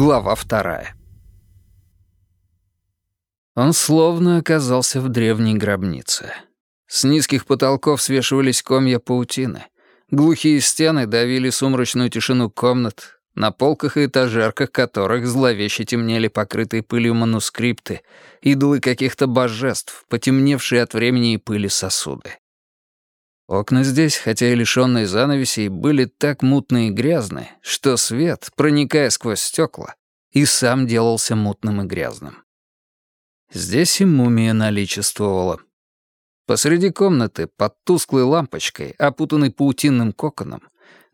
Глава вторая. Он словно оказался в древней гробнице. С низких потолков свешивались комья паутины. Глухие стены давили сумрачную тишину комнат, на полках и этажерках которых зловеще темнели покрытые пылью манускрипты, идолы каких-то божеств, потемневшие от времени и пыли сосуды. Окна здесь, хотя и лишённые занавесей, были так мутные и грязные, что свет, проникая сквозь стекла, и сам делался мутным и грязным. Здесь и мумия наличествовала. Посреди комнаты, под тусклой лампочкой, опутанной паутинным коконом,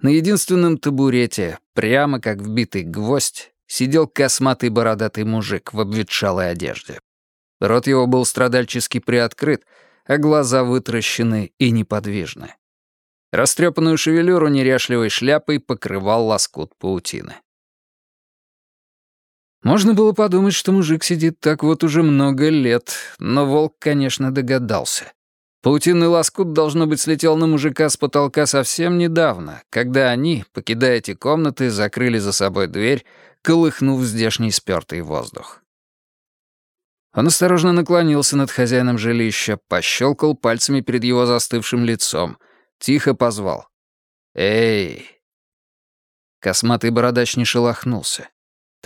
на единственном табурете, прямо как вбитый гвоздь, сидел косматый бородатый мужик в обветшалой одежде. Рот его был страдальчески приоткрыт, а глаза вытращены и неподвижны. Растрепанную шевелюру неряшливой шляпой покрывал лоскут паутины. Можно было подумать, что мужик сидит так вот уже много лет, но волк, конечно, догадался. Паутинный лоскут, должно быть, слетел на мужика с потолка совсем недавно, когда они, покидая эти комнаты, закрыли за собой дверь, колыхнув здешний спёртый воздух. Он осторожно наклонился над хозяином жилища, пощелкал пальцами перед его застывшим лицом, тихо позвал. «Эй!» Косматый бородач не шелохнулся.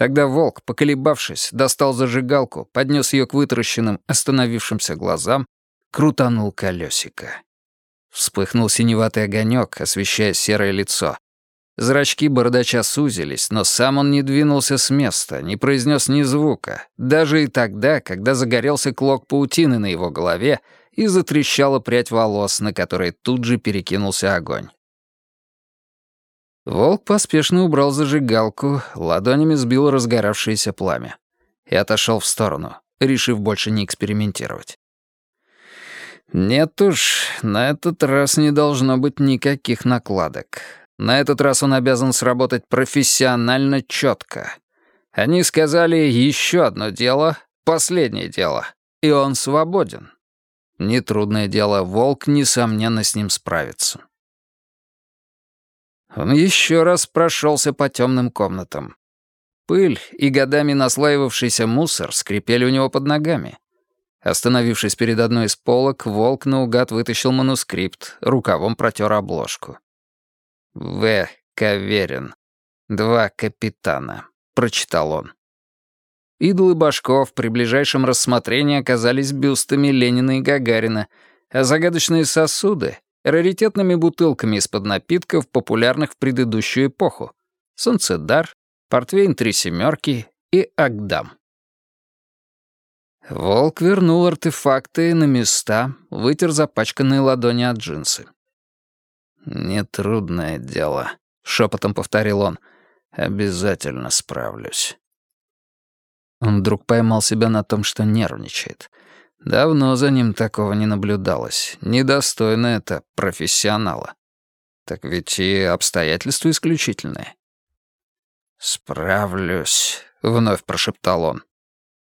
Тогда волк, поколебавшись, достал зажигалку, поднес ее к вытаращенным, остановившимся глазам, крутанул колесико. Вспыхнул синеватый огонек, освещая серое лицо, Зрачки бородача сузились, но сам он не двинулся с места, не произнес ни звука, даже и тогда, когда загорелся клок паутины на его голове и затрещала прядь волос, на которой тут же перекинулся огонь. Волк поспешно убрал зажигалку, ладонями сбил разгоравшееся пламя и отошел в сторону, решив больше не экспериментировать. Нет уж, на этот раз не должно быть никаких накладок. На этот раз он обязан сработать профессионально четко. Они сказали еще одно дело, последнее дело, и он свободен. Нетрудное дело, волк, несомненно, с ним справится. Он еще раз прошелся по темным комнатам. Пыль и годами наслаивавшийся мусор скрипели у него под ногами. Остановившись перед одной из полок, волк наугад вытащил манускрипт, рукавом протер обложку. «В. Каверин. Два капитана», — прочитал он. Идолы башков при ближайшем рассмотрении оказались бюстами Ленина и Гагарина, а загадочные сосуды — раритетными бутылками из-под напитков, популярных в предыдущую эпоху. Солнцедар, портвейн «Три семерки» и Агдам. Волк вернул артефакты на места, вытер запачканные ладони от джинсы. «Нетрудное дело», — шепотом повторил он. «Обязательно справлюсь». Он вдруг поймал себя на том, что нервничает. Давно за ним такого не наблюдалось. Недостойно это профессионала. Так ведь и обстоятельства исключительные. «Справлюсь», — вновь прошептал он.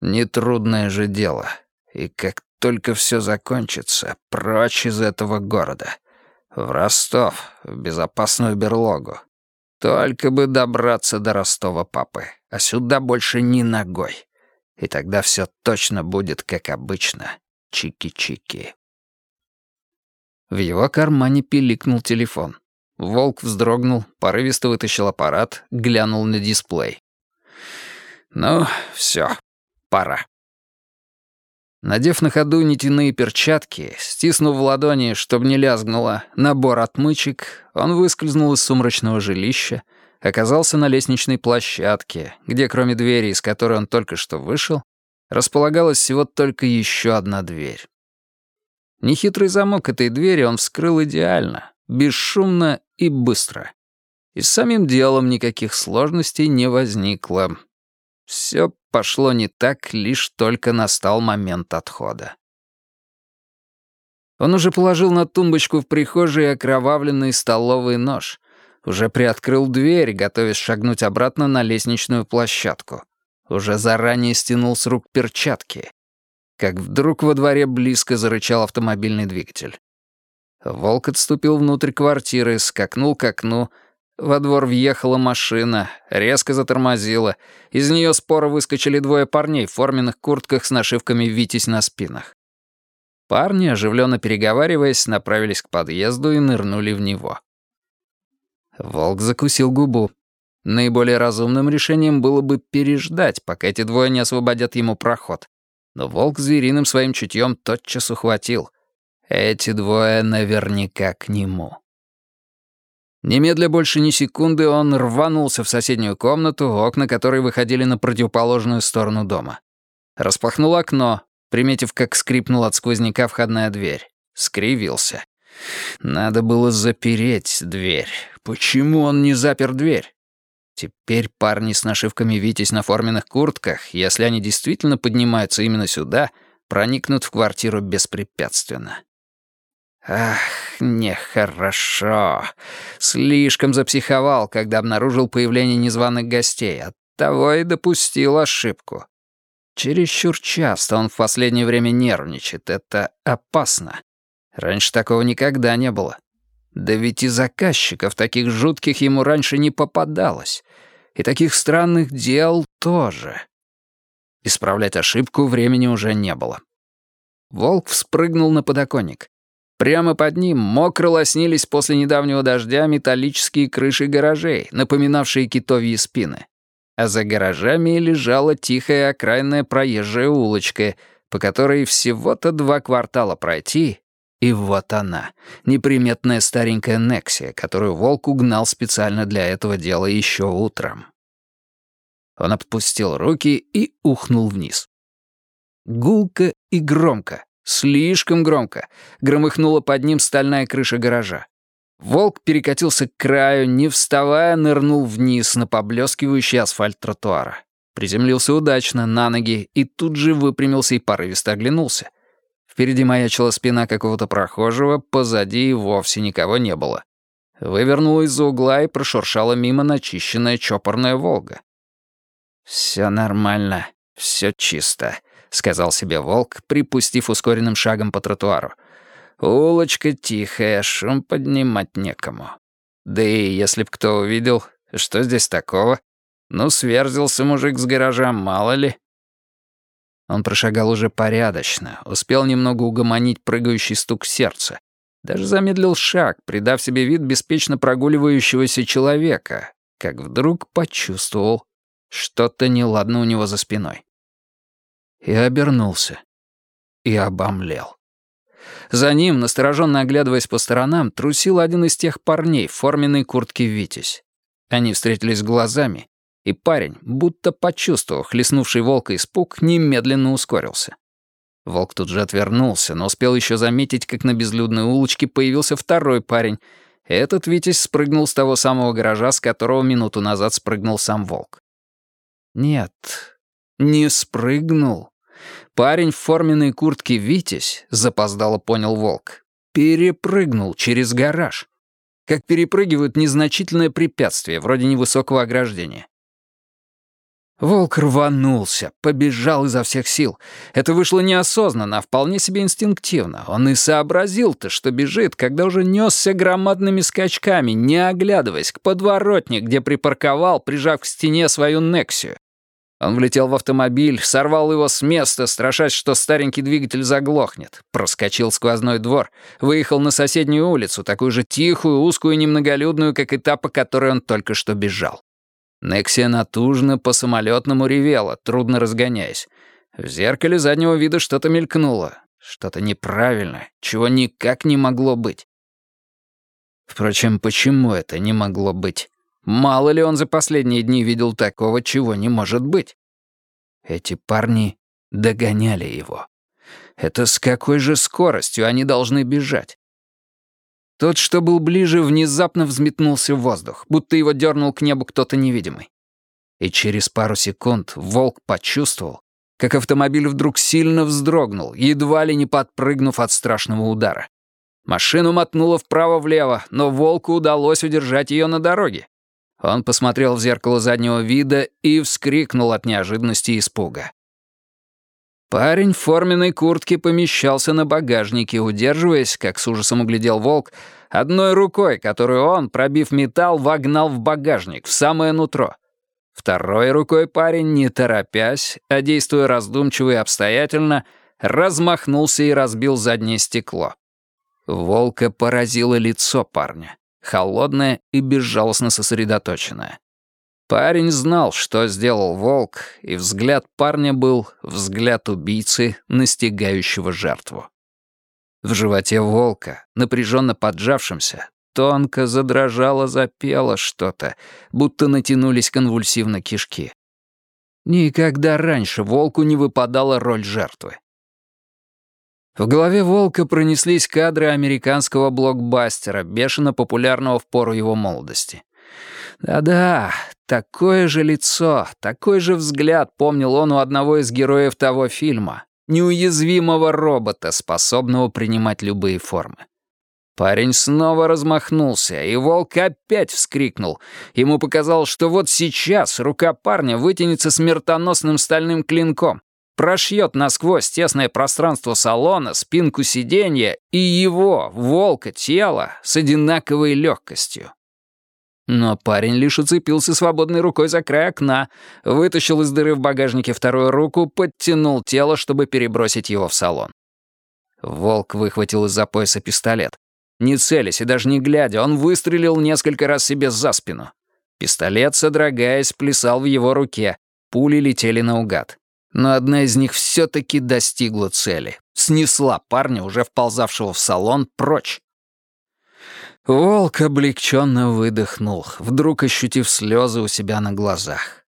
«Нетрудное же дело. И как только все закончится, прочь из этого города. В Ростов, в безопасную берлогу. Только бы добраться до Ростова папы, а сюда больше ни ногой. И тогда все точно будет как обычно. Чики-чики. В его кармане пиликнул телефон. Волк вздрогнул, порывисто вытащил аппарат, глянул на дисплей. «Ну, все, пора». Надев на ходу нитяные перчатки, стиснув в ладони, чтобы не лязгнуло, набор отмычек, он выскользнул из сумрачного жилища, оказался на лестничной площадке, где кроме двери, из которой он только что вышел, располагалась всего только еще одна дверь. Нехитрый замок этой двери он вскрыл идеально, бесшумно и быстро. И с самим делом никаких сложностей не возникло. Все пошло не так, лишь только настал момент отхода. Он уже положил на тумбочку в прихожей окровавленный столовый нож, уже приоткрыл дверь, готовясь шагнуть обратно на лестничную площадку. Уже заранее стянул с рук перчатки. Как вдруг во дворе близко зарычал автомобильный двигатель. Волк отступил внутрь квартиры, скакнул к окну, Во двор въехала машина, резко затормозила. Из нее споро выскочили двое парней в форменных куртках с нашивками «Витязь» на спинах. Парни, оживленно переговариваясь, направились к подъезду и нырнули в него. Волк закусил губу. Наиболее разумным решением было бы переждать, пока эти двое не освободят ему проход. Но волк звериным своим чутьем тотчас ухватил. Эти двое наверняка к нему. Немедля больше ни секунды он рванулся в соседнюю комнату, окна которой выходили на противоположную сторону дома. Распахнул окно, приметив, как скрипнула от сквозняка входная дверь. Скривился. Надо было запереть дверь. Почему он не запер дверь? Теперь парни с нашивками «Витязь» на форменных куртках, если они действительно поднимаются именно сюда, проникнут в квартиру беспрепятственно. Ах, нехорошо. Слишком запсиховал, когда обнаружил появление незваных гостей. Оттого и допустил ошибку. Чересчур часто он в последнее время нервничает. Это опасно. Раньше такого никогда не было. Да ведь и заказчиков таких жутких ему раньше не попадалось. И таких странных дел тоже. Исправлять ошибку времени уже не было. Волк вспрыгнул на подоконник. Прямо под ним мокро лоснились после недавнего дождя металлические крыши гаражей, напоминавшие китовьи спины. А за гаражами лежала тихая окраинная проезжая улочка, по которой всего-то два квартала пройти, и вот она, неприметная старенькая Нексия, которую Волк угнал специально для этого дела еще утром. Он отпустил руки и ухнул вниз. Гулко и громко, слишком громко, громыхнула под ним стальная крыша гаража. Волк перекатился к краю, не вставая, нырнул вниз на поблескивающий асфальт тротуара. Приземлился удачно, на ноги, и тут же выпрямился и порывисто оглянулся — Впереди маячила спина какого-то прохожего, позади и вовсе никого не было. Вывернула из-за угла и прошуршала мимо начищенная чопорная «Волга». «Всё нормально, всё чисто», — сказал себе волк, припустив ускоренным шагом по тротуару. «Улочка тихая, шум поднимать некому. Да и если б кто увидел, что здесь такого? Ну, сверзился мужик с гаража, мало ли». Он прошагал уже порядочно, успел немного угомонить прыгающий стук сердца. Даже замедлил шаг, придав себе вид беспечно прогуливающегося человека, как вдруг почувствовал что-то неладно у него за спиной. И обернулся. И обомлел. За ним, настороженно оглядываясь по сторонам, трусил один из тех парней в форменной куртке «Витязь». Они встретились глазами, и парень, будто почувствовав хлестнувший волка испуг, немедленно ускорился. Волк тут же отвернулся, но успел еще заметить, как на безлюдной улочке появился второй парень. Этот Витязь спрыгнул с того самого гаража, с которого минуту назад спрыгнул сам волк. Нет, не спрыгнул. Парень в форменной куртке Витязь, запоздало понял волк, перепрыгнул через гараж. Как перепрыгивают незначительное препятствие, вроде невысокого ограждения. Волк рванулся, побежал изо всех сил. Это вышло неосознанно, а вполне себе инстинктивно. Он и сообразил-то, что бежит, когда уже несся громадными скачками, не оглядываясь, к подворотне, где припарковал, прижав к стене свою Нексию. Он влетел в автомобиль, сорвал его с места, страшась, что старенький двигатель заглохнет. Проскочил сквозной двор, выехал на соседнюю улицу, такую же тихую, узкую и немноголюдную, как и та, по которой он только что бежал. Нексия натужно по самолетному ревела, трудно разгоняясь. В зеркале заднего вида что-то мелькнуло. Что-то неправильное, чего никак не могло быть. Впрочем, почему это не могло быть? Мало ли он за последние дни видел такого, чего не может быть. Эти парни догоняли его. Это с какой же скоростью они должны бежать? Тот, что был ближе, внезапно взметнулся в воздух, будто его дернул к небу кто-то невидимый. И через пару секунд волк почувствовал, как автомобиль вдруг сильно вздрогнул, едва ли не подпрыгнув от страшного удара. Машину мотнуло вправо-влево, но волку удалось удержать ее на дороге. Он посмотрел в зеркало заднего вида и вскрикнул от неожиданности и испуга. Парень в форменной куртке помещался на багажнике, удерживаясь, как с ужасом углядел волк, Одной рукой, которую он, пробив металл, вогнал в багажник, в самое нутро. Второй рукой парень, не торопясь, а действуя раздумчиво и обстоятельно, размахнулся и разбил заднее стекло. Волка поразило лицо парня, холодное и безжалостно сосредоточенное. Парень знал, что сделал волк, и взгляд парня был взгляд убийцы, настигающего жертву. В животе волка, напряженно поджавшемся, тонко задрожало, запело что-то, будто натянулись конвульсивно кишки. Никогда раньше волку не выпадала роль жертвы. В голове Волка пронеслись кадры американского блокбастера, бешено популярного в пору его молодости. Да-да, такое же лицо, такой же взгляд помнил он у одного из героев того фильма, неуязвимого робота, способного принимать любые формы. Парень снова размахнулся, и волк опять вскрикнул. Ему показалось, что вот сейчас рука парня вытянется смертоносным стальным клинком, прошьет насквозь тесное пространство салона, спинку сиденья и его, волка, тело с одинаковой легкостью. Но парень лишь уцепился свободной рукой за край окна, вытащил из дыры в багажнике вторую руку, подтянул тело, чтобы перебросить его в салон. Волк выхватил из-за пояса пистолет. Не целясь и даже не глядя, он выстрелил несколько раз себе за спину. Пистолет, содрогаясь, плясал в его руке. Пули летели наугад но одна из них все-таки достигла цели. Снесла парня, уже вползавшего в салон, прочь. Волк облегченно выдохнул, вдруг ощутив слезы у себя на глазах.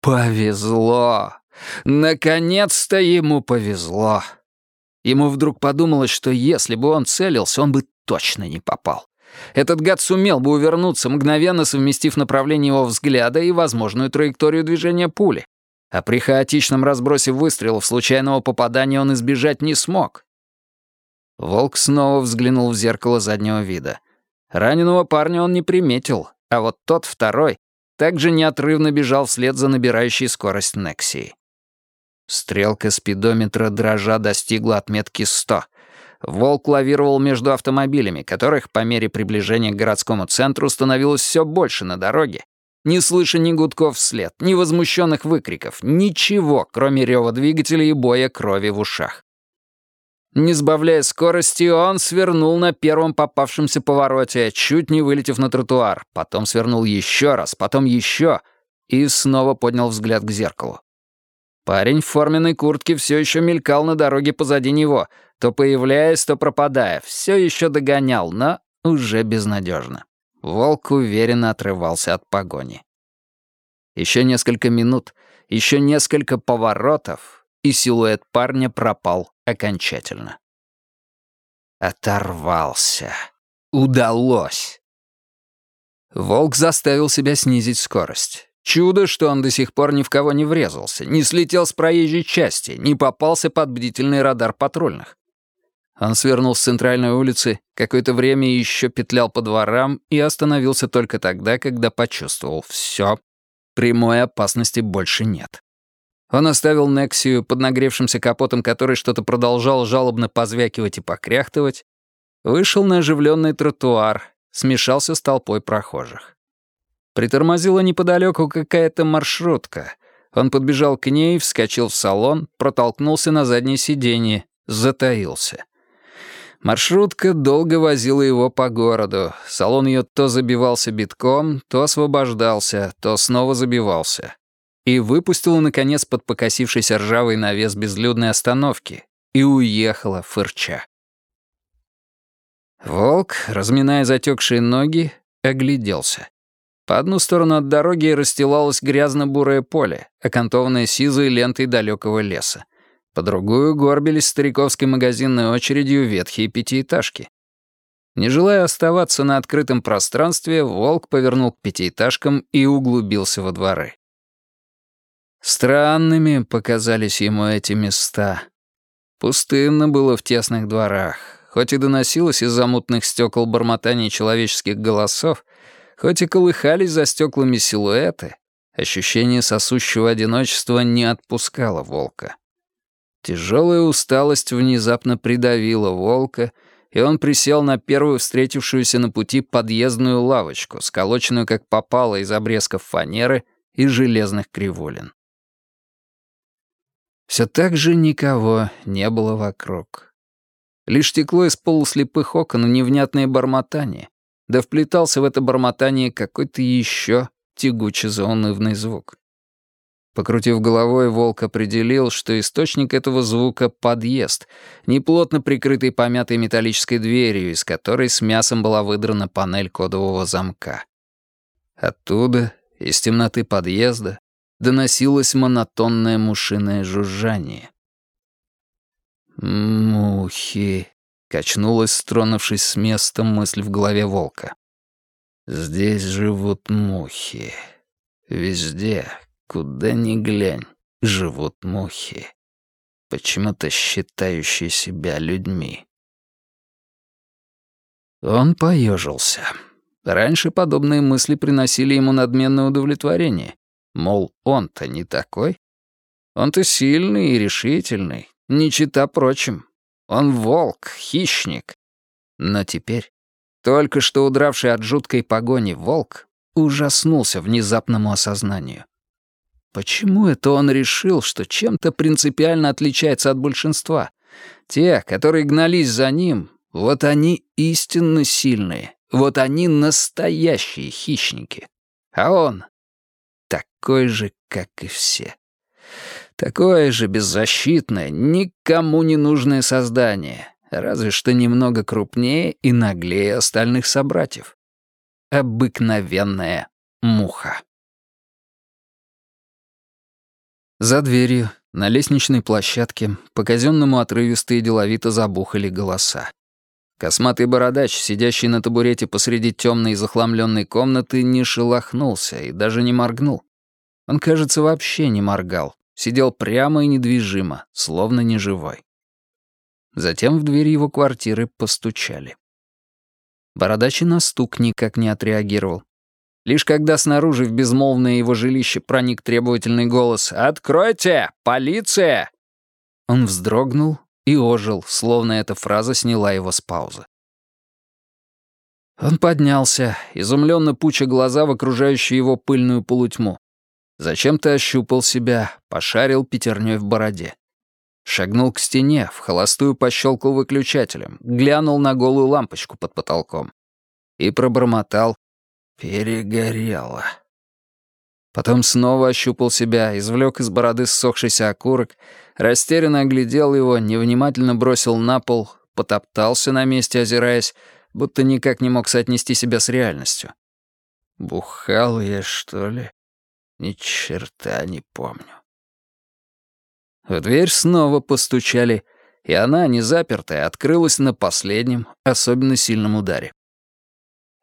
Повезло! Наконец-то ему повезло! Ему вдруг подумалось, что если бы он целился, он бы точно не попал. Этот гад сумел бы увернуться, мгновенно совместив направление его взгляда и возможную траекторию движения пули а при хаотичном разбросе выстрелов случайного попадания он избежать не смог. Волк снова взглянул в зеркало заднего вида. Раненого парня он не приметил, а вот тот второй также неотрывно бежал вслед за набирающей скорость Нексии. Стрелка спидометра дрожа достигла отметки 100. Волк лавировал между автомобилями, которых по мере приближения к городскому центру становилось все больше на дороге, не слыша ни гудков вслед, ни возмущенных выкриков, ничего, кроме рева двигателя и боя крови в ушах. Не сбавляя скорости, он свернул на первом попавшемся повороте, чуть не вылетев на тротуар, потом свернул еще раз, потом еще и снова поднял взгляд к зеркалу. Парень в форменной куртке все еще мелькал на дороге позади него, то появляясь, то пропадая, все еще догонял, но уже безнадежно. Волк уверенно отрывался от погони. Еще несколько минут, еще несколько поворотов, и силуэт парня пропал окончательно. Оторвался. Удалось. Волк заставил себя снизить скорость. Чудо, что он до сих пор ни в кого не врезался, не слетел с проезжей части, не попался под бдительный радар патрульных. Он свернул с центральной улицы, какое-то время еще петлял по дворам и остановился только тогда, когда почувствовал — все, прямой опасности больше нет. Он оставил Нексию под нагревшимся капотом, который что-то продолжал жалобно позвякивать и покряхтывать, вышел на оживленный тротуар, смешался с толпой прохожих. Притормозила неподалеку какая-то маршрутка. Он подбежал к ней, вскочил в салон, протолкнулся на заднее сиденье, затаился — Маршрутка долго возила его по городу. Салон ее то забивался битком, то освобождался, то снова забивался. И выпустила, наконец, под покосившийся ржавый навес безлюдной остановки. И уехала, фырча. Волк, разминая затекшие ноги, огляделся. По одну сторону от дороги расстилалось грязно-бурое поле, окантованное сизой лентой далекого леса. По другую горбились стариковской магазинной очередью ветхие пятиэтажки. Не желая оставаться на открытом пространстве, волк повернул к пятиэтажкам и углубился во дворы. Странными показались ему эти места. Пустынно было в тесных дворах. Хоть и доносилось из-за мутных стекол бормотание человеческих голосов, хоть и колыхались за стеклами силуэты, ощущение сосущего одиночества не отпускало волка. Тяжелая усталость внезапно придавила волка, и он присел на первую встретившуюся на пути подъездную лавочку, сколоченную как попало из обрезков фанеры и железных криволин. Все так же никого не было вокруг. Лишь текло из полуслепых окон невнятное бормотание, да вплетался в это бормотание какой-то еще тягучий заунывный звук. Покрутив головой, волк определил, что источник этого звука — подъезд, неплотно прикрытый помятой металлической дверью, из которой с мясом была выдрана панель кодового замка. Оттуда, из темноты подъезда, доносилось монотонное мушиное жужжание. «Мухи», — качнулась, стронувшись с места мысль в голове волка. «Здесь живут мухи. Везде, Куда ни глянь, живут мухи, почему-то считающие себя людьми. Он поежился. Раньше подобные мысли приносили ему надменное удовлетворение. Мол, он-то не такой. Он-то сильный и решительный, не чита прочим. Он волк, хищник. Но теперь, только что удравший от жуткой погони волк, ужаснулся внезапному осознанию. Почему это он решил, что чем-то принципиально отличается от большинства? Те, которые гнались за ним, вот они истинно сильные, вот они настоящие хищники. А он такой же, как и все. Такое же беззащитное, никому не нужное создание, разве что немного крупнее и наглее остальных собратьев. Обыкновенная муха. За дверью, на лестничной площадке, по казенному отрывисто и деловито забухали голоса. Косматый бородач, сидящий на табурете посреди темной и захламленной комнаты, не шелохнулся и даже не моргнул. Он, кажется, вообще не моргал, сидел прямо и недвижимо, словно неживой. Затем в дверь его квартиры постучали. Бородач и на стук никак не отреагировал. Лишь когда снаружи в безмолвное его жилище проник требовательный голос «Откройте! Полиция!» Он вздрогнул и ожил, словно эта фраза сняла его с паузы. Он поднялся, изумленно пуча глаза в окружающую его пыльную полутьму. Зачем-то ощупал себя, пошарил пятерней в бороде. Шагнул к стене, в холостую пощелкал выключателем, глянул на голую лампочку под потолком и пробормотал Перегорело. Потом снова ощупал себя, извлек из бороды ссохшийся окурок, растерянно оглядел его, невнимательно бросил на пол, потоптался на месте, озираясь, будто никак не мог соотнести себя с реальностью. Бухал я, что ли? Ни черта не помню. В дверь снова постучали, и она, не запертая, открылась на последнем, особенно сильном ударе.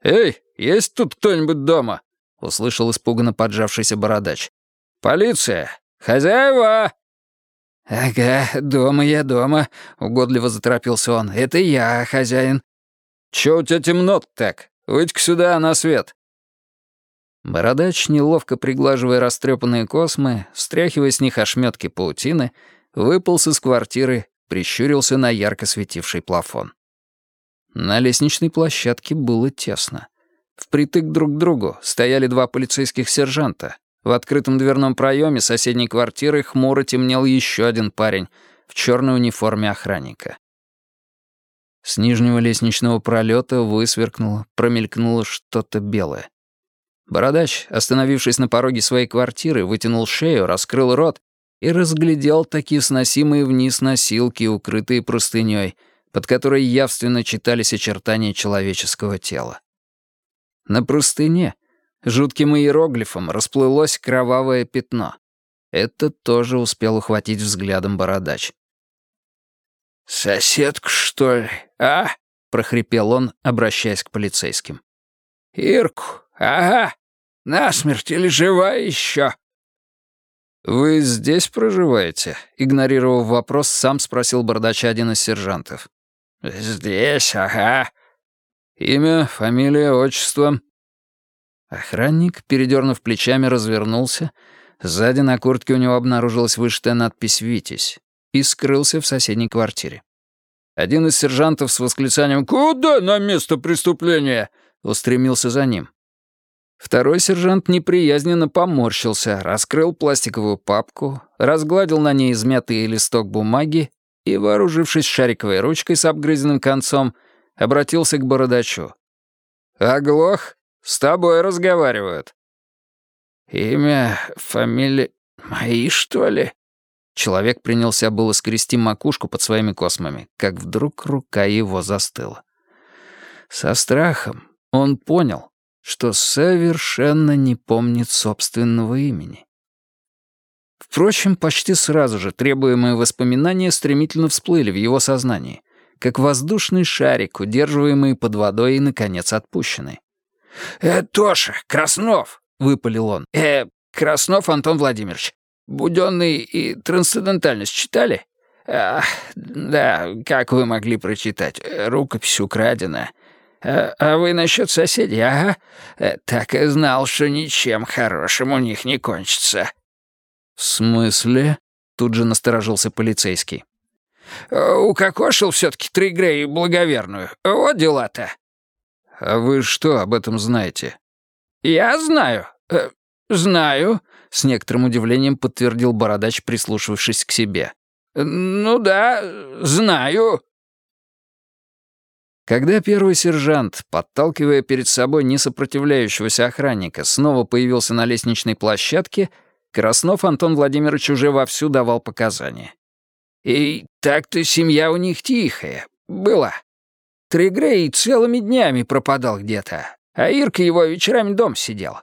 «Эй, есть тут кто-нибудь дома?» — услышал испуганно поджавшийся бородач. «Полиция! Хозяева!» «Ага, дома я дома», — угодливо заторопился он. «Это я, хозяин». «Чё у тебя темно так? Выйдь-ка сюда, на свет». Бородач, неловко приглаживая растрепанные космы, встряхивая с них ошметки паутины, выполз из квартиры, прищурился на ярко светивший плафон. На лестничной площадке было тесно. Впритык друг к другу стояли два полицейских сержанта. В открытом дверном проеме соседней квартиры хмуро темнел еще один парень в черной униформе охранника. С нижнего лестничного пролета высверкнуло, промелькнуло что-то белое. Бородач, остановившись на пороге своей квартиры, вытянул шею, раскрыл рот и разглядел такие сносимые вниз носилки, укрытые простыней, под которой явственно читались очертания человеческого тела. На простыне жутким иероглифом расплылось кровавое пятно. Это тоже успел ухватить взглядом бородач. «Соседка, что ли, а?» — прохрипел он, обращаясь к полицейским. «Ирку, ага, насмерть или жива еще?» «Вы здесь проживаете?» — игнорировав вопрос, сам спросил бардача один из сержантов. «Здесь, ага», Имя, фамилия, отчество». Охранник, передернув плечами, развернулся. Сзади на куртке у него обнаружилась вышитая надпись «Витязь» и скрылся в соседней квартире. Один из сержантов с восклицанием «Куда на место преступления?» устремился за ним. Второй сержант неприязненно поморщился, раскрыл пластиковую папку, разгладил на ней измятый листок бумаги и, вооружившись шариковой ручкой с обгрызенным концом, обратился к бородачу. «Оглох, с тобой разговаривают». «Имя, фамилия мои, что ли?» Человек принялся было скрести макушку под своими космами, как вдруг рука его застыла. Со страхом он понял, что совершенно не помнит собственного имени. Впрочем, почти сразу же требуемые воспоминания стремительно всплыли в его сознании, как воздушный шарик, удерживаемый под водой и, наконец, отпущенный. «Э, Тоша, Краснов!» — выпалил он. «Э, Краснов Антон Владимирович. Буденный и трансцендентальность читали? Ах, да, как вы могли прочитать? Рукопись украдена. А, а вы насчет соседей, ага? Э, так и знал, что ничем хорошим у них не кончится. В смысле? Тут же насторожился полицейский. Э, укокошил все-таки Тригрей благоверную. Вот дела-то. А вы что об этом знаете? Я знаю. Э, знаю. С некоторым удивлением подтвердил бородач, прислушавшись к себе. «Ну да, знаю». Когда первый сержант, подталкивая перед собой несопротивляющегося охранника, снова появился на лестничной площадке, Краснов Антон Владимирович уже вовсю давал показания. «И так-то семья у них тихая. Была. Тригрей целыми днями пропадал где-то, а Ирка его вечерами дом сидел.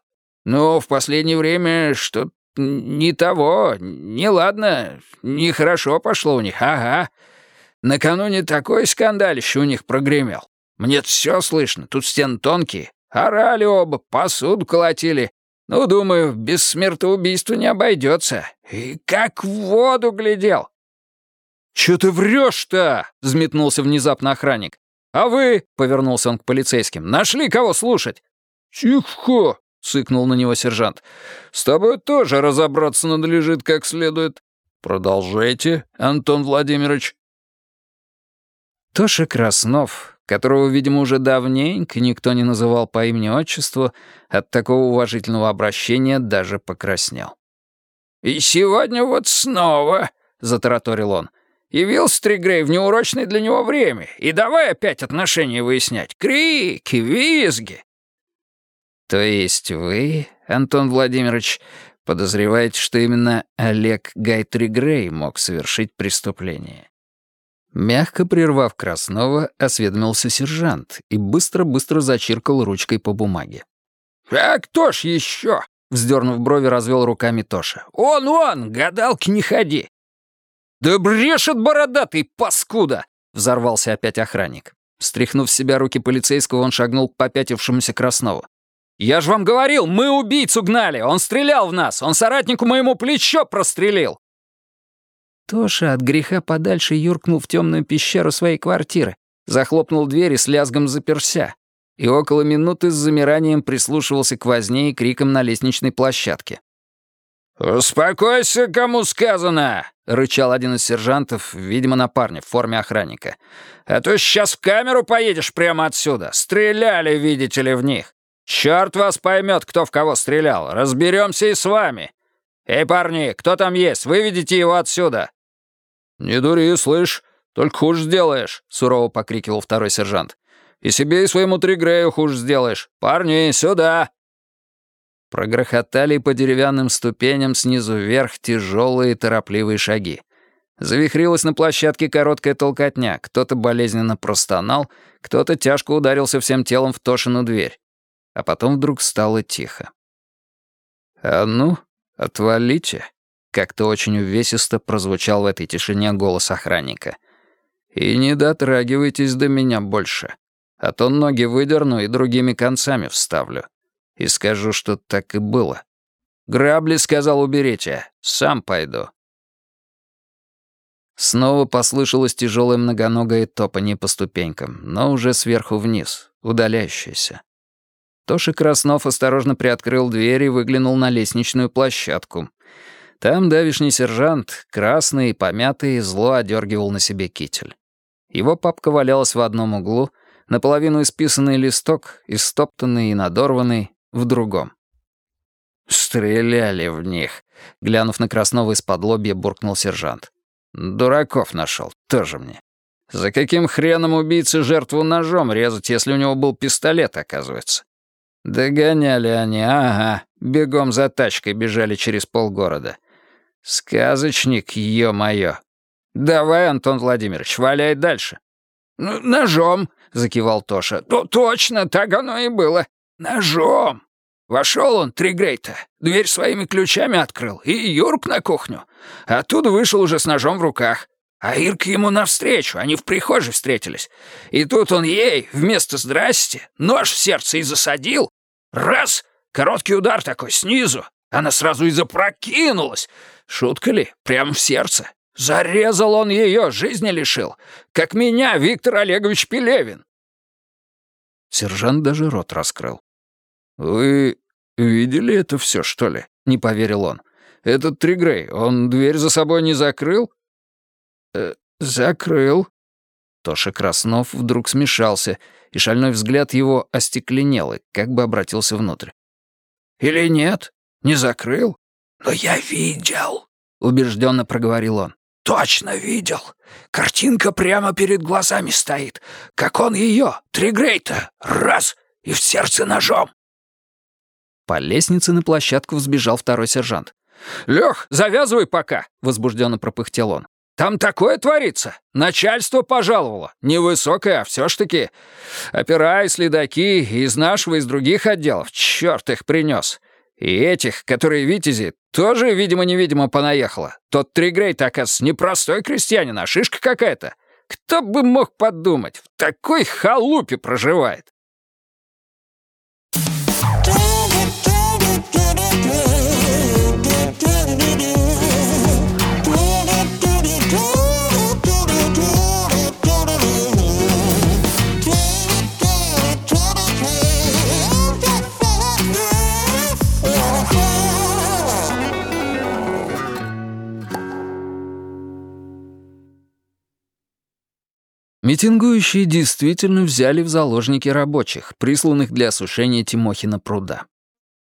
Но в последнее время что-то не того, неладно, нехорошо пошло у них, ага. Накануне такой скандалище у них прогремел. мне все слышно, тут стены тонкие. Орали оба, посуду колотили. Ну, думаю, без смертоубийства не обойдется. И как в воду глядел. «Чё ты врёшь-то?» — взметнулся внезапно охранник. «А вы?» — повернулся он к полицейским. «Нашли кого слушать?» «Тихо!» — цыкнул на него сержант. «С тобой тоже разобраться надлежит как следует. Продолжайте, Антон Владимирович». Тоша Краснов, которого, видимо, уже давненько никто не называл по имени-отчеству, от такого уважительного обращения даже покраснел. «И сегодня вот снова», — затараторил он, — «явился Тригрей в неурочное для него время, и давай опять отношения выяснять. Крики, визги, «То есть вы, Антон Владимирович, подозреваете, что именно Олег Гайтри Грей мог совершить преступление?» Мягко прервав Краснова, осведомился сержант и быстро-быстро зачиркал ручкой по бумаге. «А кто ж еще?» — вздернув брови, развел руками Тоша. «Он, он! Гадалки не ходи!» «Да брешет бородатый, паскуда!» — взорвался опять охранник. Стряхнув с себя руки полицейского, он шагнул к попятившемуся Краснову. «Я же вам говорил, мы убийцу гнали! Он стрелял в нас! Он соратнику моему плечо прострелил!» Тоша от греха подальше юркнул в темную пещеру своей квартиры, захлопнул дверь и с лязгом заперся, и около минуты с замиранием прислушивался к возне и крикам на лестничной площадке. «Успокойся, кому сказано!» — рычал один из сержантов, видимо, на парня в форме охранника. «А то сейчас в камеру поедешь прямо отсюда. Стреляли, видите ли, в них. «Черт вас поймет, кто в кого стрелял. Разберемся и с вами. Эй, парни, кто там есть? Выведите его отсюда!» «Не дури, слышь, только хуже сделаешь», — сурово покрикивал второй сержант. «И себе, и своему Тригрею хуже сделаешь. Парни, сюда!» Прогрохотали по деревянным ступеням снизу вверх тяжелые торопливые шаги. Завихрилась на площадке короткая толкотня. Кто-то болезненно простонал, кто-то тяжко ударился всем телом в Тошину дверь а потом вдруг стало тихо. «А ну, отвалите!» — как-то очень увесисто прозвучал в этой тишине голос охранника. «И не дотрагивайтесь до меня больше, а то ноги выдерну и другими концами вставлю. И скажу, что так и было. Грабли, сказал, уберите, сам пойду». Снова послышалось тяжелое многоногое топанье по ступенькам, но уже сверху вниз, удаляющееся. Тоша Краснов осторожно приоткрыл дверь и выглянул на лестничную площадку. Там давишний сержант, красный и помятый, зло одергивал на себе китель. Его папка валялась в одном углу, наполовину исписанный листок, истоптанный и надорванный, в другом. «Стреляли в них», — глянув на Краснова из-под лобья, буркнул сержант. «Дураков нашел, тоже мне. За каким хреном убийце жертву ножом резать, если у него был пистолет, оказывается? Догоняли они, ага, бегом за тачкой бежали через полгорода. Сказочник, ё-моё. Давай, Антон Владимирович, валяй дальше. «Ну, «Ножом», — закивал Тоша. «Ну, точно, так оно и было. Ножом». Вошел он, Тригрейта, дверь своими ключами открыл и Юрк на кухню. Оттуда вышел уже с ножом в руках. А Ирка ему навстречу, они в прихожей встретились. И тут он ей, вместо «здрасте», нож в сердце и засадил. Раз! Короткий удар такой снизу. Она сразу и запрокинулась. Шутка ли? Прямо в сердце. Зарезал он ее, жизни лишил. Как меня, Виктор Олегович Пелевин. Сержант даже рот раскрыл. «Вы видели это все, что ли?» — не поверил он. «Этот Тригрей, он дверь за собой не закрыл?» э, «Закрыл». Тоша Краснов вдруг смешался, и шальной взгляд его остекленел и как бы обратился внутрь. «Или нет? Не закрыл? Но я видел», — убежденно проговорил он. «Точно видел. Картинка прямо перед глазами стоит. Как он ее, Тригрейта, раз, и в сердце ножом». По лестнице на площадку взбежал второй сержант. «Лёх, завязывай пока!» — возбужденно пропыхтел он. Там такое творится. Начальство пожаловало. Невысокое, а все ж таки. Опера и следаки из нашего из других отделов. Черт их принес. И этих, которые витязи, тоже, видимо-невидимо, понаехало. Тот Тригрейт, оказывается, непростой крестьянин, а шишка какая-то. Кто бы мог подумать, в такой халупе проживает. Митингующие действительно взяли в заложники рабочих, присланных для осушения Тимохина пруда.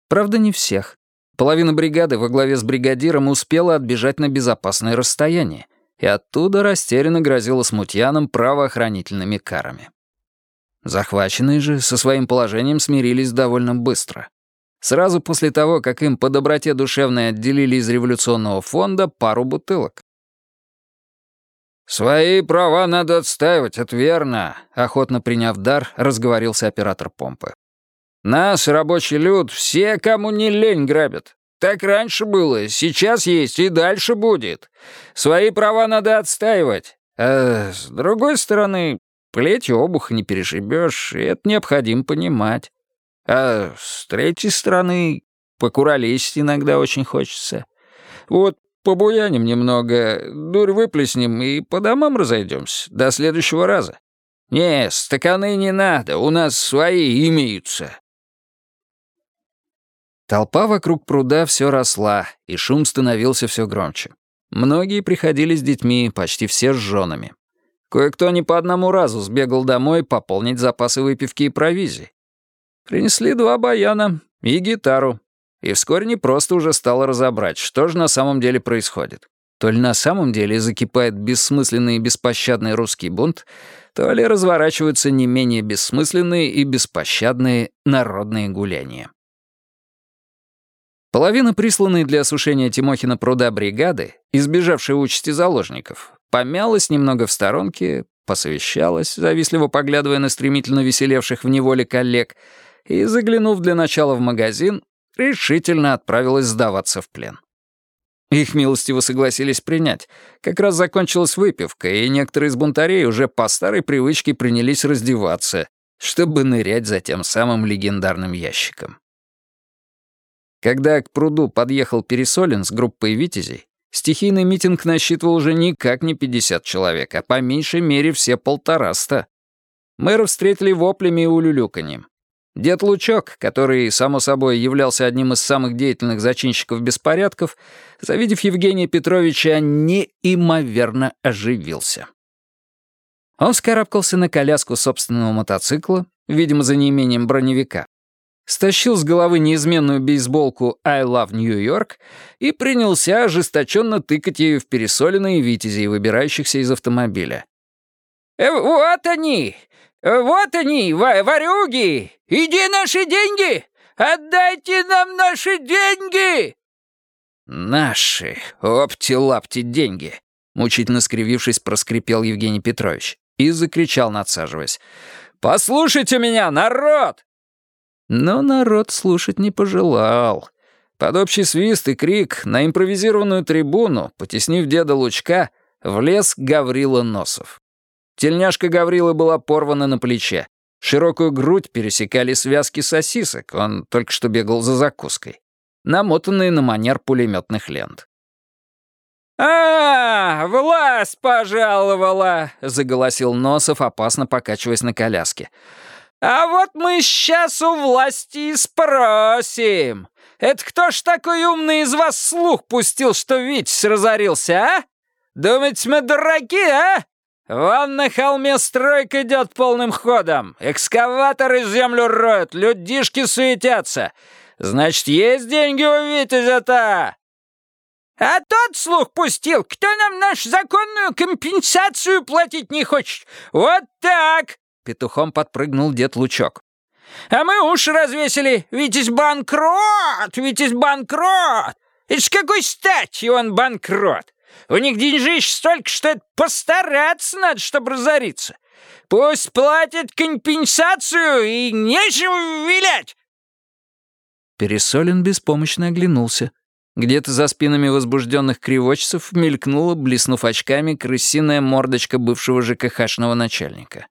Правда, не всех. Половина бригады во главе с бригадиром успела отбежать на безопасное расстояние, и оттуда растерянно грозила смутьянам правоохранительными карами. Захваченные же со своим положением смирились довольно быстро. Сразу после того, как им по доброте душевной отделили из революционного фонда пару бутылок. «Свои права надо отстаивать, это верно», — охотно приняв дар, разговорился оператор помпы. «Нас, рабочий люд, все, кому не лень, грабят. Так раньше было, сейчас есть и дальше будет. Свои права надо отстаивать. А с другой стороны, плетью обух не перешибешь, это необходимо понимать. А с третьей стороны, покуролесить иногда очень хочется. Вот Побуяним немного, дурь выплеснем и по домам разойдемся до следующего раза. Не, стаканы не надо, у нас свои имеются. Толпа вокруг пруда все росла, и шум становился все громче. Многие приходили с детьми, почти все с женами. Кое-кто не по одному разу сбегал домой пополнить запасы выпивки и провизии. Принесли два баяна и гитару, и вскоре не просто уже стало разобрать, что же на самом деле происходит. То ли на самом деле закипает бессмысленный и беспощадный русский бунт, то ли разворачиваются не менее бессмысленные и беспощадные народные гуляния. Половина присланной для осушения Тимохина пруда бригады, избежавшей участи заложников, помялась немного в сторонке, посовещалась, завистливо поглядывая на стремительно веселевших в неволе коллег, и, заглянув для начала в магазин, решительно отправилась сдаваться в плен. Их милостиво согласились принять. Как раз закончилась выпивка, и некоторые из бунтарей уже по старой привычке принялись раздеваться, чтобы нырять за тем самым легендарным ящиком. Когда к пруду подъехал Пересолин с группой «Витязей», стихийный митинг насчитывал уже никак не 50 человек, а по меньшей мере все полтораста. Мэра встретили воплями и улюлюканьем. Дед Лучок, который, само собой, являлся одним из самых деятельных зачинщиков беспорядков, завидев Евгения Петровича, неимоверно оживился. Он вскарабкался на коляску собственного мотоцикла, видимо, за неимением броневика, стащил с головы неизменную бейсболку «I love New York» и принялся ожесточенно тыкать ею в пересоленные витязи, выбирающихся из автомобиля. «Э, «Вот они! Вот они, ворюги! Иди наши деньги! Отдайте нам наши деньги!» «Наши, опти-лапти деньги!» Мучительно скривившись, проскрипел Евгений Петрович и закричал, надсаживаясь. «Послушайте меня, народ!» Но народ слушать не пожелал. Под общий свист и крик на импровизированную трибуну, потеснив деда Лучка, влез Гаврила Носов. Тельняшка Гаврилы была порвана на плече. Широкую грудь пересекали связки сосисок, он только что бегал за закуской, намотанные на манер пулеметных лент. «А, власть пожаловала!» — заголосил Носов, опасно покачиваясь на коляске. «А вот мы сейчас у власти и спросим. Это кто ж такой умный из вас слух пустил, что Витязь разорился, а? Думаете, мы дураки, а? Вон на холме стройка идет полным ходом. Экскаваторы землю роют, людишки суетятся. Значит, есть деньги у Витязя-то?» «А тот слух пустил, кто нам нашу законную компенсацию платить не хочет. Вот так!» Петухом подпрыгнул дед Лучок. «А мы уши развесили. Витязь банкрот! Витязь банкрот! Это ж какой стати он банкрот? У них деньжищ столько, что это постараться надо, чтобы разориться. Пусть платят компенсацию и нечего вилять!» Пересолин беспомощно оглянулся. Где-то за спинами возбужденных кривочцев мелькнула, блеснув очками, крысиная мордочка бывшего ЖКХшного начальника.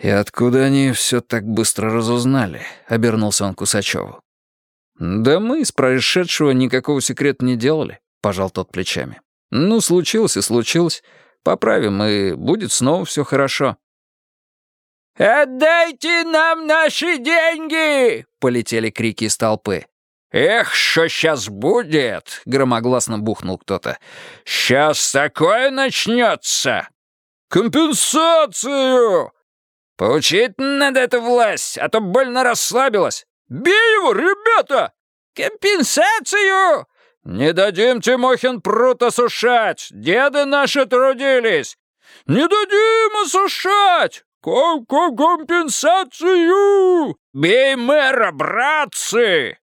«И откуда они все так быстро разузнали?» — обернулся он к Усачеву. «Да мы из происшедшего никакого секрета не делали», — пожал тот плечами. «Ну, случилось и случилось. Поправим, и будет снова все хорошо». «Отдайте нам наши деньги!» — полетели крики из толпы. «Эх, что сейчас будет?» — громогласно бухнул кто-то. «Сейчас такое начнется!» «Компенсацию!» «Поучить надо эту власть, а то больно расслабилась!» «Бей его, ребята!» «Компенсацию!» «Не дадим, Тимохин, пруд осушать! Деды наши трудились!» «Не дадим осушать! Компенсацию!» «Бей мэра, братцы!»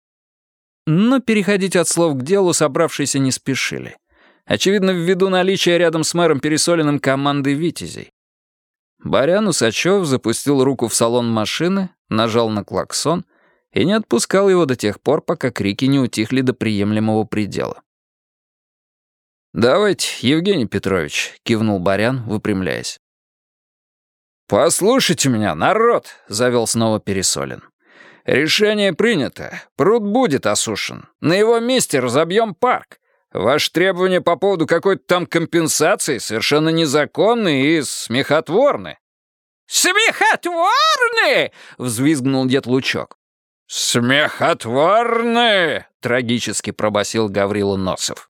Но переходить от слов к делу собравшиеся не спешили. Очевидно, ввиду наличия рядом с мэром Пересолиным команды «Витязей». Барян Усачев запустил руку в салон машины, нажал на клаксон и не отпускал его до тех пор, пока крики не утихли до приемлемого предела. «Давайте, Евгений Петрович», — кивнул Барян, выпрямляясь. «Послушайте меня, народ!» — завел снова Пересолин. «Решение принято. Пруд будет осушен. На его месте разобьем парк. Ваши требования по поводу какой-то там компенсации совершенно незаконны и смехотворны». «Смехотворны!» — взвизгнул дед Лучок. «Смехотворны!» — трагически пробасил Гаврила Носов.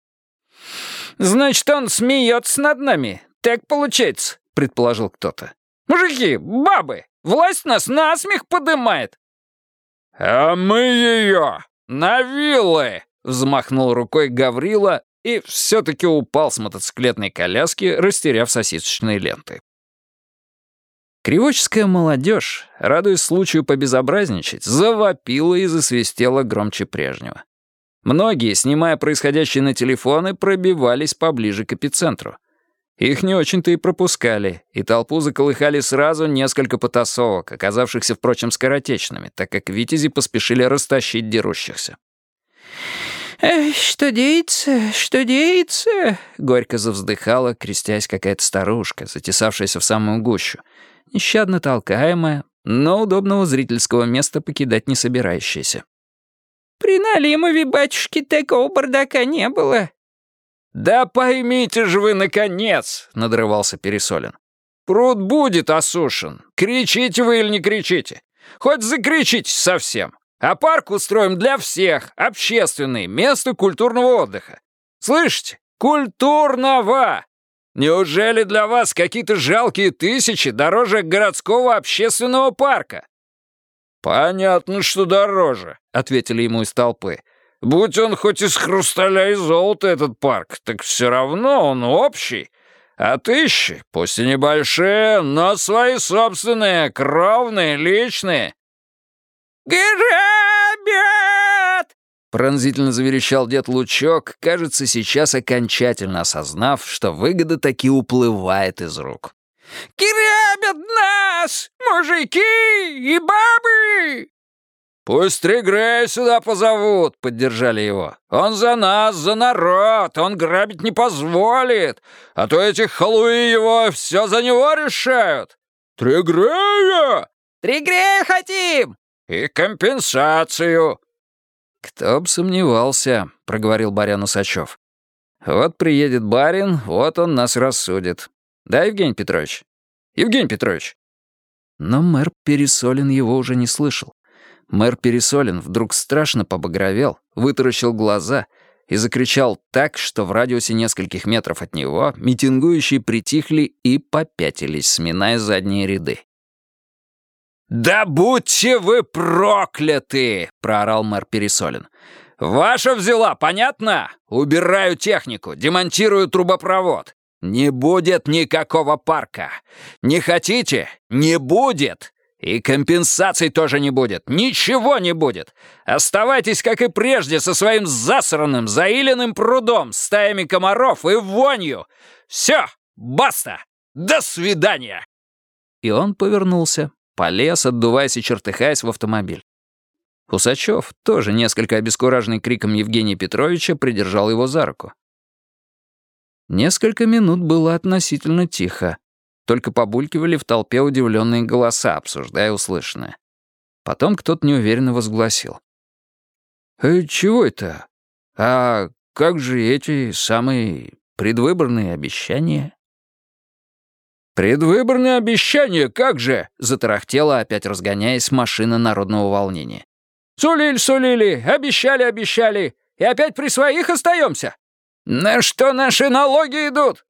«Значит, он смеется над нами. Так получается», — предположил кто-то. «Мужики, бабы, власть нас на смех подымает. «А мы ее! На виллы!» — взмахнул рукой Гаврила и все-таки упал с мотоциклетной коляски, растеряв сосисочные ленты. Кривоческая молодежь, радуясь случаю побезобразничать, завопила и засвистела громче прежнего. Многие, снимая происходящее на телефоны, пробивались поближе к эпицентру. Их не очень-то и пропускали, и толпу заколыхали сразу несколько потасовок, оказавшихся, впрочем, скоротечными, так как витязи поспешили растащить дерущихся. «Эх, что деется, что деется?» — горько завздыхала, крестясь какая-то старушка, затесавшаяся в самую гущу, нещадно толкаемая, но удобного зрительского места покидать не собирающаяся. «При Налимове, батюшки, такого бардака не было. «Да поймите же вы, наконец!» — надрывался Пересолин. «Пруд будет осушен. Кричите вы или не кричите. Хоть закричите совсем. А парк устроим для всех, общественный, место культурного отдыха. Слышите? Культурного! Неужели для вас какие-то жалкие тысячи дороже городского общественного парка?» «Понятно, что дороже», — ответили ему из толпы. «Будь он хоть из хрусталя и золота этот парк, так все равно он общий. А тысячи, пусть и небольшие, но свои собственные, кровные, личные». «Грабят!» Пронзительно заверещал дед Лучок, кажется, сейчас окончательно осознав, что выгода таки уплывает из рук. «Грабят нас, мужики и бабы!» «Пусть Тригрея сюда позовут», — поддержали его. «Он за нас, за народ, он грабить не позволит, а то эти халуи его все за него решают». «Тригрея!» «Тригрея хотим!» «И компенсацию!» «Кто б сомневался», — проговорил барян Усачев. «Вот приедет барин, вот он нас рассудит. Да, Евгений Петрович? Евгений Петрович!» Но мэр Пересолин его уже не слышал. Мэр Пересолин вдруг страшно побагровел, вытаращил глаза и закричал так, что в радиусе нескольких метров от него митингующие притихли и попятились, сминая задние ряды. «Да будьте вы прокляты!» — проорал мэр Пересолин. «Ваша взяла, понятно? Убираю технику, демонтирую трубопровод. Не будет никакого парка. Не хотите? Не будет. И компенсаций тоже не будет. Ничего не будет. Оставайтесь, как и прежде, со своим засранным, заиленным прудом, стаями комаров и вонью. Все, баста. До свидания!» И он повернулся, Полез, отдуваясь и чертыхаясь в автомобиль. Усачев, тоже несколько обескураженный криком Евгения Петровича, придержал его за руку. Несколько минут было относительно тихо. Только побулькивали в толпе удивленные голоса, обсуждая услышанное. Потом кто-то неуверенно возгласил. «Э, «Чего это? А как же эти самые предвыборные обещания?» «Предвыборное обещание, как же!» — затарахтела, опять разгоняясь, машина народного волнения. «Сулили, сулили, обещали, обещали, и опять при своих остаемся. На что наши налоги идут?»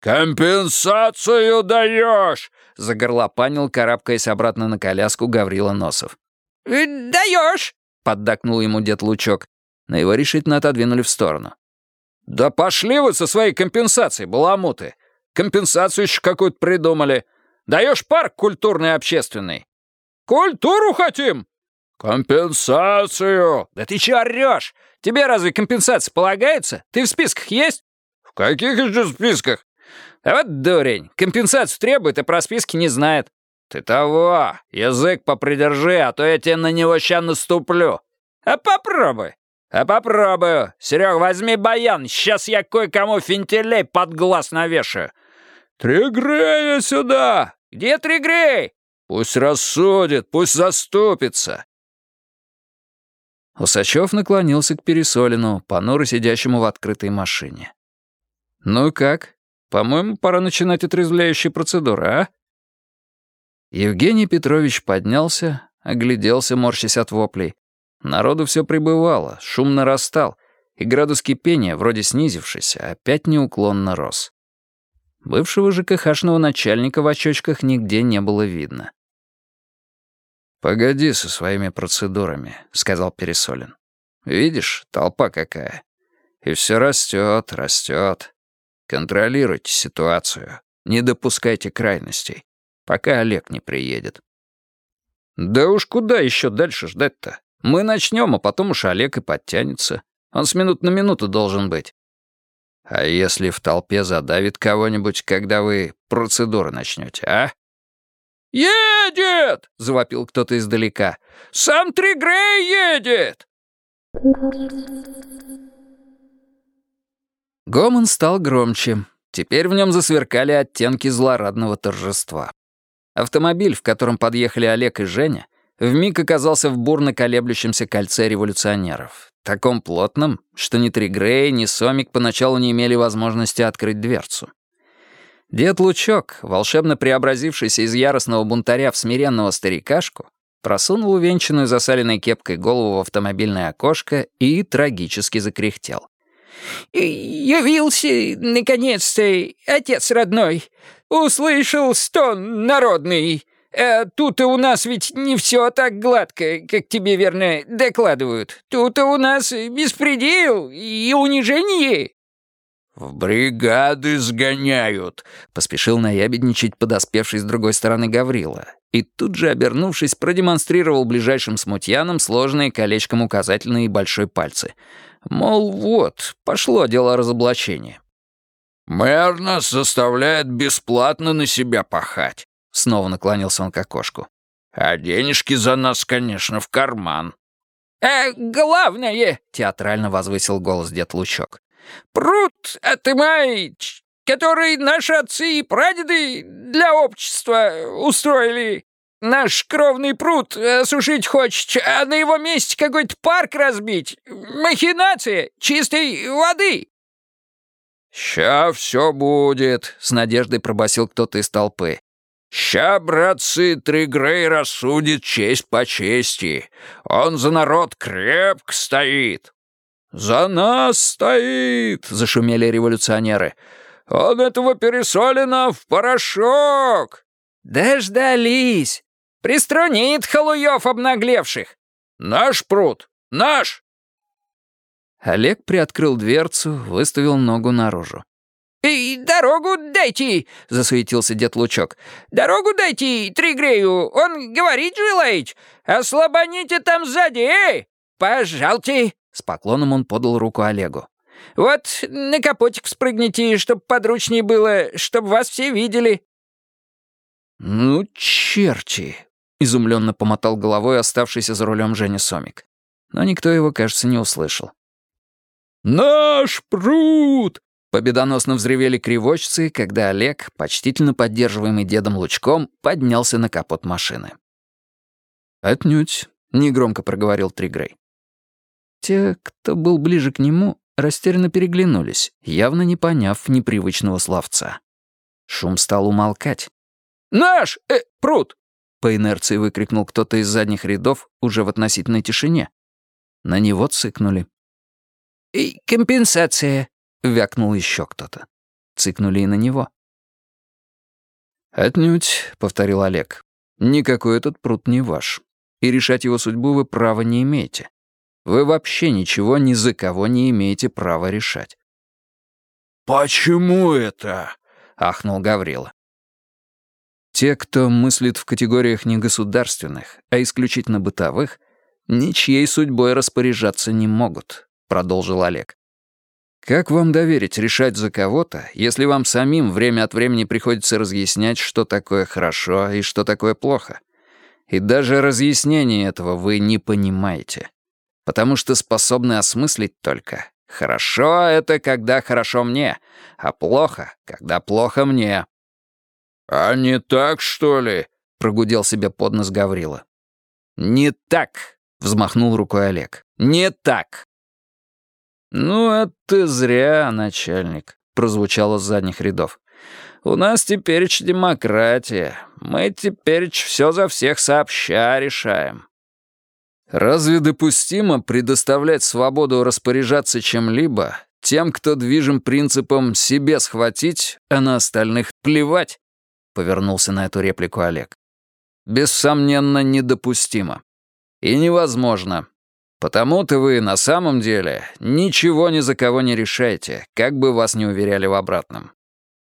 «Компенсацию даешь!» — загорлопанил, карабкаясь обратно на коляску Гаврила Носов. «Э, «Даешь!» — поддакнул ему дед Лучок, но его решительно отодвинули в сторону. «Да пошли вы со своей компенсацией, баламуты! Компенсацию еще какую-то придумали. Даешь парк культурный общественный. Культуру хотим? Компенсацию. Да ты че орешь? Тебе разве компенсация полагается? Ты в списках есть? В каких еще списках? А вот дурень, компенсацию требует, а про списки не знает. Ты того, язык попридержи, а то я тебе на него ща наступлю. А попробуй. А попробую. Серег, возьми баян, сейчас я кое-кому фентилей под глаз навешаю. «Тригрея сюда!» «Где Тригрей?» «Пусть рассудит, пусть заступится!» Усачев наклонился к Пересолину, понуро сидящему в открытой машине. «Ну как? По-моему, пора начинать отрезвляющие процедуры, а?» Евгений Петрович поднялся, огляделся, морщась от воплей. Народу все прибывало, шум нарастал, и градус кипения, вроде снизившийся, опять неуклонно рос. Бывшего ЖКХшного начальника в очочках нигде не было видно. «Погоди со своими процедурами», — сказал Пересолин. «Видишь, толпа какая. И все растет, растет. Контролируйте ситуацию. Не допускайте крайностей, пока Олег не приедет». «Да уж куда еще дальше ждать-то? Мы начнем, а потом уж Олег и подтянется. Он с минут на минуту должен быть. А если в толпе задавит кого-нибудь, когда вы процедуру начнете, а? «Едет!» — завопил кто-то издалека. «Сам Тригрей едет!» Гомон стал громче. Теперь в нем засверкали оттенки злорадного торжества. Автомобиль, в котором подъехали Олег и Женя, вмиг оказался в бурно колеблющемся кольце революционеров таком плотном, что ни Тригрей, ни Сомик поначалу не имели возможности открыть дверцу. Дед Лучок, волшебно преобразившийся из яростного бунтаря в смиренного старикашку, просунул увенчанную засаленной кепкой голову в автомобильное окошко и трагически закряхтел. «Явился, наконец-то, отец родной. Услышал стон народный. А тут у нас ведь не все так гладко, как тебе, верно, докладывают. Тут у нас беспредел и унижение». «В бригады сгоняют», — поспешил наябедничать подоспевший с другой стороны Гаврила. И тут же, обернувшись, продемонстрировал ближайшим смутьянам сложные колечком указательные и большой пальцы. Мол, вот, пошло дело разоблачения. «Мэр нас заставляет бесплатно на себя пахать», — снова наклонился он к окошку. «А денежки за нас, конечно, в карман». «А главное», — театрально возвысил голос дед Лучок, «пруд отымай, который наши отцы и прадеды для общества устроили. Наш кровный пруд осушить хочет, а на его месте какой-то парк разбить. Махинация чистой воды». «Ща все будет», — с надеждой пробасил кто-то из толпы. «Ща, братцы, Тригрей рассудит честь по чести. Он за народ крепко стоит». «За нас стоит!» — зашумели революционеры. «Он этого пересолено в порошок!» «Дождались! Приструнит халуев обнаглевших!» «Наш пруд! Наш!» Олег приоткрыл дверцу, выставил ногу наружу. «И дорогу дайте!» — засуетился дед Лучок. «Дорогу дайте, Тригрею, он говорить желает. Ослабоните там сзади, эй! Пожалуйте!» С поклоном он подал руку Олегу. «Вот на капотик спрыгните, чтоб подручнее было, чтоб вас все видели». «Ну, черти!» — изумленно помотал головой оставшийся за рулем Женя Сомик. Но никто его, кажется, не услышал. «Наш пруд!» Победоносно взревели кривочцы, когда Олег, почтительно поддерживаемый дедом Лучком, поднялся на капот машины. «Отнюдь», — негромко проговорил Тригрей. Те, кто был ближе к нему, растерянно переглянулись, явно не поняв непривычного словца. Шум стал умолкать. «Наш! Э, пруд!» — по инерции выкрикнул кто-то из задних рядов уже в относительной тишине. На него цыкнули. «И компенсация», — вякнул еще кто-то. Цыкнули и на него. «Отнюдь», — повторил Олег. «Никакой этот пруд не ваш. И решать его судьбу вы права не имеете. Вы вообще ничего ни за кого не имеете права решать». «Почему это?» — ахнул Гаврила. Те, кто мыслит в категориях не государственных, а исключительно бытовых, ничьей судьбой распоряжаться не могут, продолжил Олег. Как вам доверить решать за кого-то, если вам самим время от времени приходится разъяснять, что такое хорошо и что такое плохо? И даже разъяснение этого вы не понимаете. Потому что способны осмыслить только «хорошо — это когда хорошо мне, а плохо — когда плохо мне». «А не так, что ли?» — прогудел себе под нос Гаврила. «Не так», — взмахнул рукой Олег. «Не так. «Ну, это зря, начальник», — прозвучало с задних рядов. «У нас теперь демократия. Мы теперь все за всех сообща решаем». Разве допустимо предоставлять свободу распоряжаться чем-либо тем, кто движим принципом «себе схватить, а на остальных плевать»? Повернулся на эту реплику Олег. Бессомненно, недопустимо. И невозможно. Потому-то вы на самом деле ничего ни за кого не решаете, как бы вас не уверяли в обратном.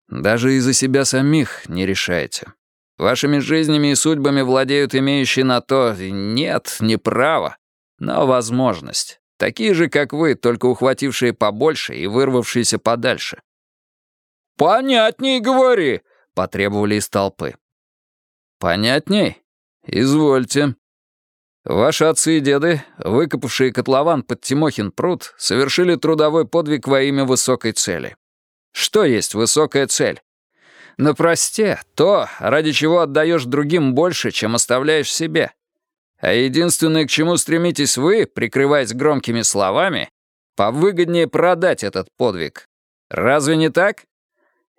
Даже из-за себя самих не решаете. Вашими жизнями и судьбами владеют имеющие на то нет, не право, но возможность. Такие же, как вы, только ухватившие побольше и вырвавшиеся подальше. «Понятней говори», — потребовали из толпы. «Понятней? Извольте», Ваши отцы и деды, выкопавшие котлован под Тимохин пруд, совершили трудовой подвиг во имя высокой цели. Что есть высокая цель? На просте то, ради чего отдаешь другим больше, чем оставляешь себе. А единственное, к чему стремитесь вы, прикрываясь громкими словами, повыгоднее продать этот подвиг. Разве не так?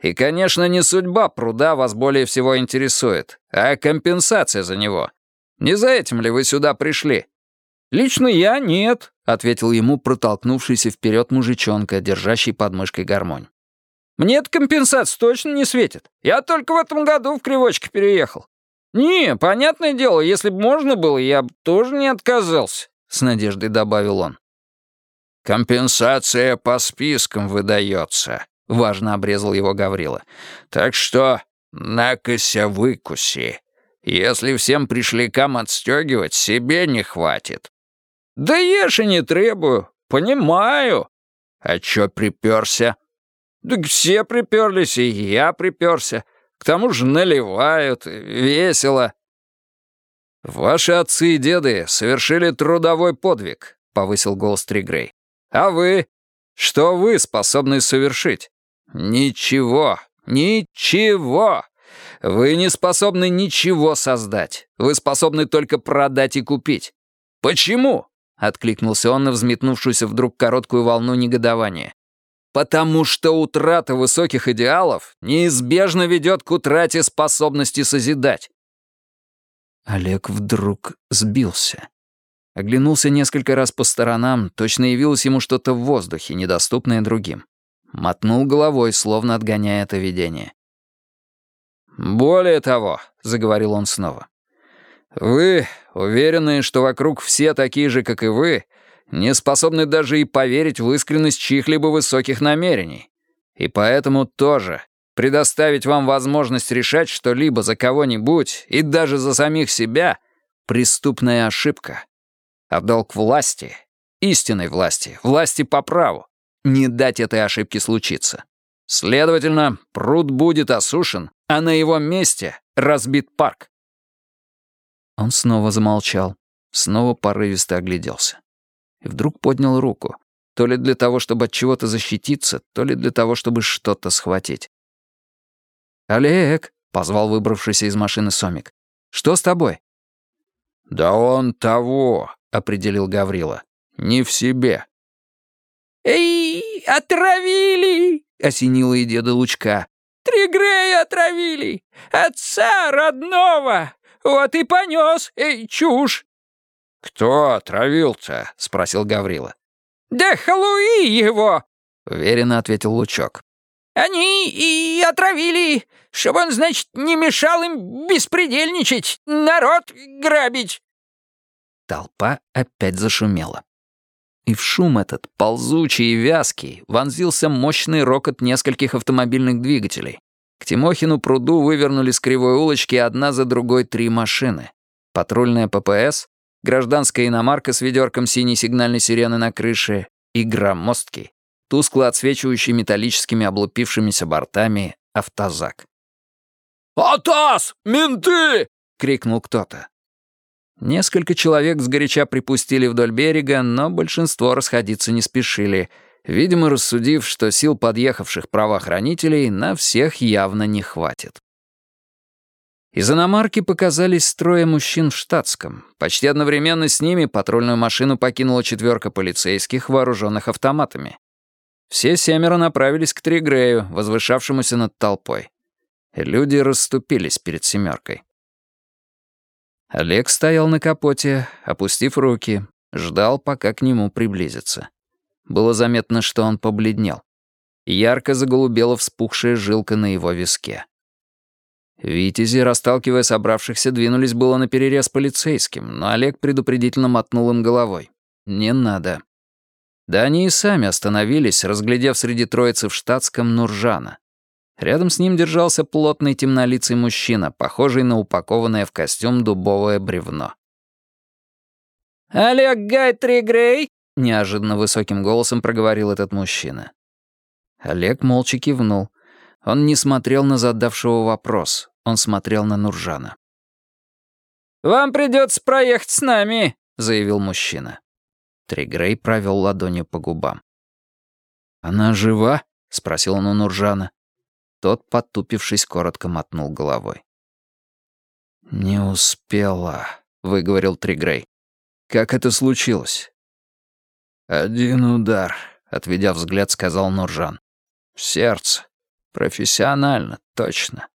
И, конечно, не судьба пруда вас более всего интересует, а компенсация за него — не за этим ли вы сюда пришли? «Лично я нет», — ответил ему протолкнувшийся вперед мужичонка, держащий под мышкой гармонь. «Мне эта компенсация точно не светит. Я только в этом году в Кривочке переехал. Не, понятное дело, если бы можно было, я бы тоже не отказался», — с надеждой добавил он. «Компенсация по спискам выдается», — важно обрезал его Гаврила. «Так что накося выкуси. Если всем пришлякам отстегивать, себе не хватит. «Да ешь и не требую. Понимаю». «А чё приперся?» «Да все приперлись, и я приперся. К тому же наливают, весело». «Ваши отцы и деды совершили трудовой подвиг», — повысил голос Тригрей. «А вы? Что вы способны совершить? Ничего, ничего. Вы не способны ничего создать. Вы способны только продать и купить. Почему? — откликнулся он на взметнувшуюся вдруг короткую волну негодования. «Потому что утрата высоких идеалов неизбежно ведет к утрате способности созидать». Олег вдруг сбился. Оглянулся несколько раз по сторонам, точно явилось ему что-то в воздухе, недоступное другим. Мотнул головой, словно отгоняя это видение. «Более того», — заговорил он снова, вы, уверенные, что вокруг все такие же, как и вы, не способны даже и поверить в искренность чьих-либо высоких намерений. И поэтому тоже предоставить вам возможность решать что-либо за кого-нибудь и даже за самих себя — преступная ошибка. А долг власти, истинной власти, власти по праву, не дать этой ошибке случиться. Следовательно, пруд будет осушен, а на его месте разбит парк. Он снова замолчал, снова порывисто огляделся. И вдруг поднял руку, то ли для того, чтобы от чего-то защититься, то ли для того, чтобы что-то схватить. «Олег!» — позвал выбравшийся из машины Сомик. «Что с тобой?» «Да он того!» — определил Гаврила. «Не в себе». «Эй, отравили!» — осенила и деда Лучка. «Тригрея отравили! Отца родного! Вот и понес, эй, чушь!» «Кто отравил-то?» — спросил Гаврила. «Да халуи его!» — уверенно ответил Лучок. «Они и отравили, чтобы он, значит, не мешал им беспредельничать, народ грабить!» Толпа опять зашумела. И в шум этот, ползучий и вязкий, вонзился мощный рокот нескольких автомобильных двигателей, к Тимохину пруду вывернули с кривой улочки одна за другой три машины. Патрульная ППС, гражданская иномарка с ведерком синей сигнальной сирены на крыше и громоздкий, тускло отсвечивающий металлическими облупившимися бортами автозак. «Атас! Менты!» — крикнул кто-то. Несколько человек сгоряча припустили вдоль берега, но большинство расходиться не спешили — видимо, рассудив, что сил подъехавших правоохранителей на всех явно не хватит. Из иномарки показались строя мужчин в штатском. Почти одновременно с ними патрульную машину покинула четверка полицейских, вооруженных автоматами. Все семеро направились к Тригрею, возвышавшемуся над толпой. Люди расступились перед семеркой. Олег стоял на капоте, опустив руки, ждал, пока к нему приблизится. Было заметно, что он побледнел. Ярко заголубела вспухшая жилка на его виске. Витязи, расталкивая собравшихся, двинулись было на перерез полицейским, но Олег предупредительно мотнул им головой. «Не надо». Да они и сами остановились, разглядев среди троицы в штатском Нуржана. Рядом с ним держался плотный темнолицый мужчина, похожий на упакованное в костюм дубовое бревно. «Олег Гайтри Грей?» — неожиданно высоким голосом проговорил этот мужчина. Олег молча кивнул. Он не смотрел на задавшего вопрос, он смотрел на Нуржана. «Вам придется проехать с нами», — заявил мужчина. Тригрей провел ладонью по губам. «Она жива?» — спросил он у Нуржана. Тот, потупившись, коротко мотнул головой. «Не успела», — выговорил Тригрей. «Как это случилось? «Один удар», — отведя взгляд, сказал Нуржан. «В сердце. Профессионально, точно.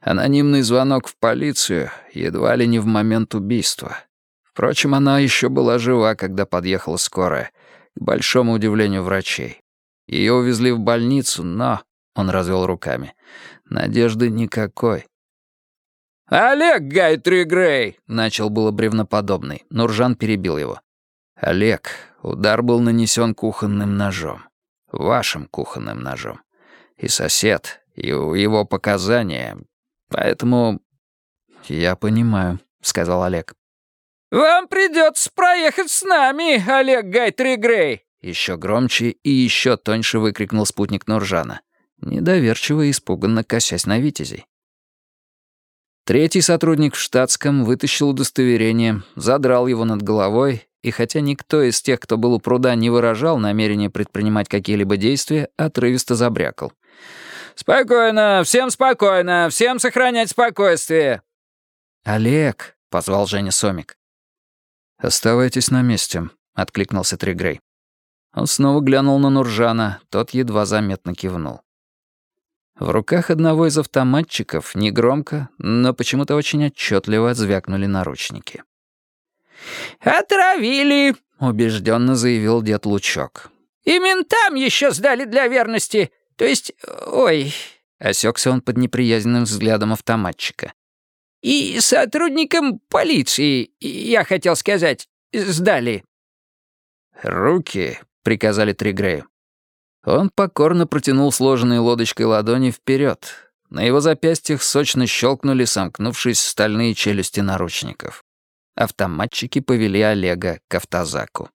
Анонимный звонок в полицию едва ли не в момент убийства. Впрочем, она еще была жива, когда подъехала скорая, к большому удивлению врачей. Ее увезли в больницу, но, он развел руками, надежды никакой. «Олег Гайтри Грей!» — начал было бревноподобный. Нуржан перебил его. «Олег, удар был нанесен кухонным ножом. Вашим кухонным ножом. И сосед, и его показания. Поэтому...» «Я понимаю», — сказал Олег. «Вам придется проехать с нами, Олег Гайтри Грей!» Еще громче и еще тоньше выкрикнул спутник Нуржана, недоверчиво и испуганно косясь на Витязей. Третий сотрудник в штатском вытащил удостоверение, задрал его над головой, и хотя никто из тех, кто был у пруда, не выражал намерения предпринимать какие-либо действия, отрывисто забрякал. «Спокойно, всем спокойно, всем сохранять спокойствие!» «Олег», — позвал Женя Сомик. «Оставайтесь на месте», — откликнулся Тригрей. Он снова глянул на Нуржана, тот едва заметно кивнул. В руках одного из автоматчиков негромко, но почему-то очень отчетливо звякнули наручники. «Отравили», — убежденно заявил дед Лучок. «И ментам еще сдали для верности. То есть... Ой...» — осекся он под неприязненным взглядом автоматчика. «И сотрудникам полиции, я хотел сказать, сдали». «Руки», — приказали Тригрею. Он покорно протянул сложенной лодочкой ладони вперед. На его запястьях сочно щелкнули, сомкнувшись стальные челюсти наручников. Автоматчики повели Олега к автозаку.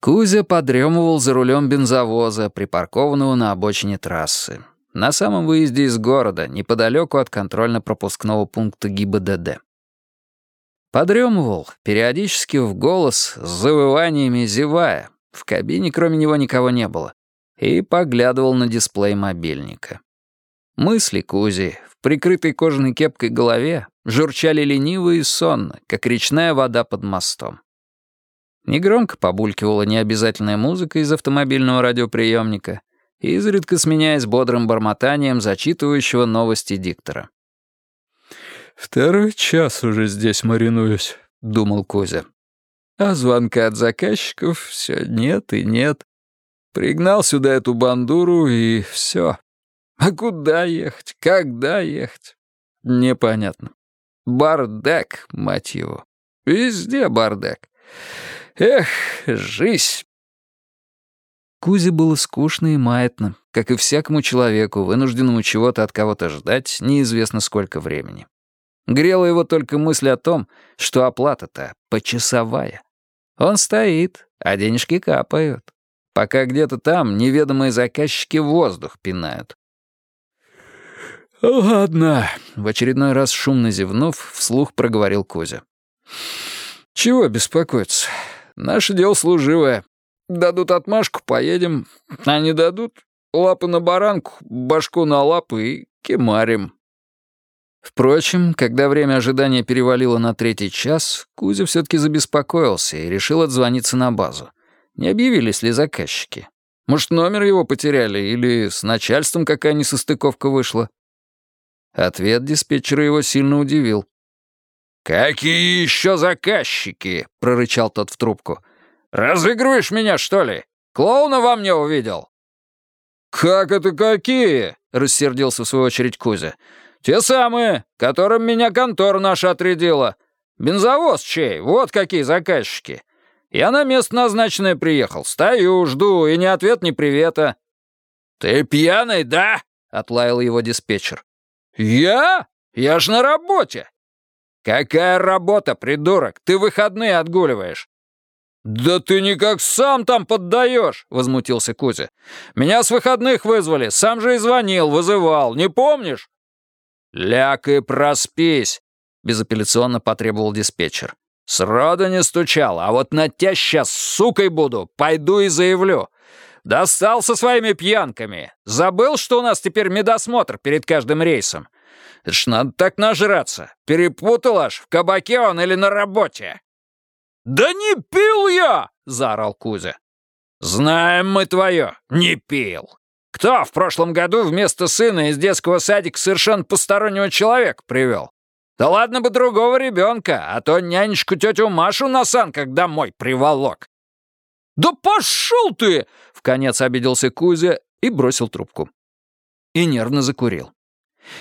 Кузя подремывал за рулем бензовоза, припаркованного на обочине трассы. На самом выезде из города, неподалеку от контрольно-пропускного пункта ГИБДД. Подремывал, периодически в голос, с завываниями зевая. В кабине кроме него никого не было. И поглядывал на дисплей мобильника. Мысли Кузи в прикрытой кожаной кепкой голове журчали лениво и сонно, как речная вода под мостом. Негромко побулькивала необязательная музыка из автомобильного радиоприемника, изредка сменяясь бодрым бормотанием зачитывающего новости диктора. «Второй час уже здесь маринуюсь», — думал Кузя. А звонка от заказчиков все нет и нет. Пригнал сюда эту бандуру, и все. А куда ехать? Когда ехать? Непонятно. Бардак, мать его. Везде бардак. Эх, жизнь. Кузе было скучно и маятно, как и всякому человеку, вынужденному чего-то от кого-то ждать неизвестно сколько времени. Грела его только мысль о том, что оплата-то почасовая. Он стоит, а денежки капают. Пока где-то там неведомые заказчики воздух пинают. «Ладно», — в очередной раз шумно зевнув, вслух проговорил Кузя. «Чего беспокоиться? Наше дело служивое. Дадут отмашку, поедем. А не дадут — лапы на баранку, башку на лапы и кемарим». Впрочем, когда время ожидания перевалило на третий час, Кузя все-таки забеспокоился и решил отзвониться на базу. Не объявились ли заказчики? Может, номер его потеряли или с начальством какая несостыковка вышла? Ответ диспетчера его сильно удивил. «Какие еще заказчики?» — прорычал тот в трубку. «Разыгрываешь меня, что ли? Клоуна во мне увидел?» «Как это какие?» — рассердился в свою очередь Кузя. «Те самые, которым меня контора наша отрядила. Бензовоз чей, вот какие заказчики. Я на место назначенное приехал, стою, жду, и ни ответ, ни привета». «Ты пьяный, да?» — отлаял его диспетчер. «Я? Я ж на работе!» «Какая работа, придурок? Ты выходные отгуливаешь!» «Да ты никак сам там поддаешь!» — возмутился Кузя. «Меня с выходных вызвали, сам же и звонил, вызывал, не помнишь?» «Ляг и проспись!» — безапелляционно потребовал диспетчер. «Сроду не стучал, а вот на тебя сейчас сукой буду, пойду и заявлю. Достал со своими пьянками. Забыл, что у нас теперь медосмотр перед каждым рейсом? Это ж надо так нажраться. Перепутал аж, в кабаке он или на работе». «Да не пил я!» — заорал Кузя. «Знаем мы твое, не пил. Кто в прошлом году вместо сына из детского садика совершенно постороннего человека привел? Да ладно бы другого ребенка, а то нянечку тетю Машу на санках домой приволок. «Да пошел ты!» — вконец обиделся Кузя и бросил трубку. И нервно закурил.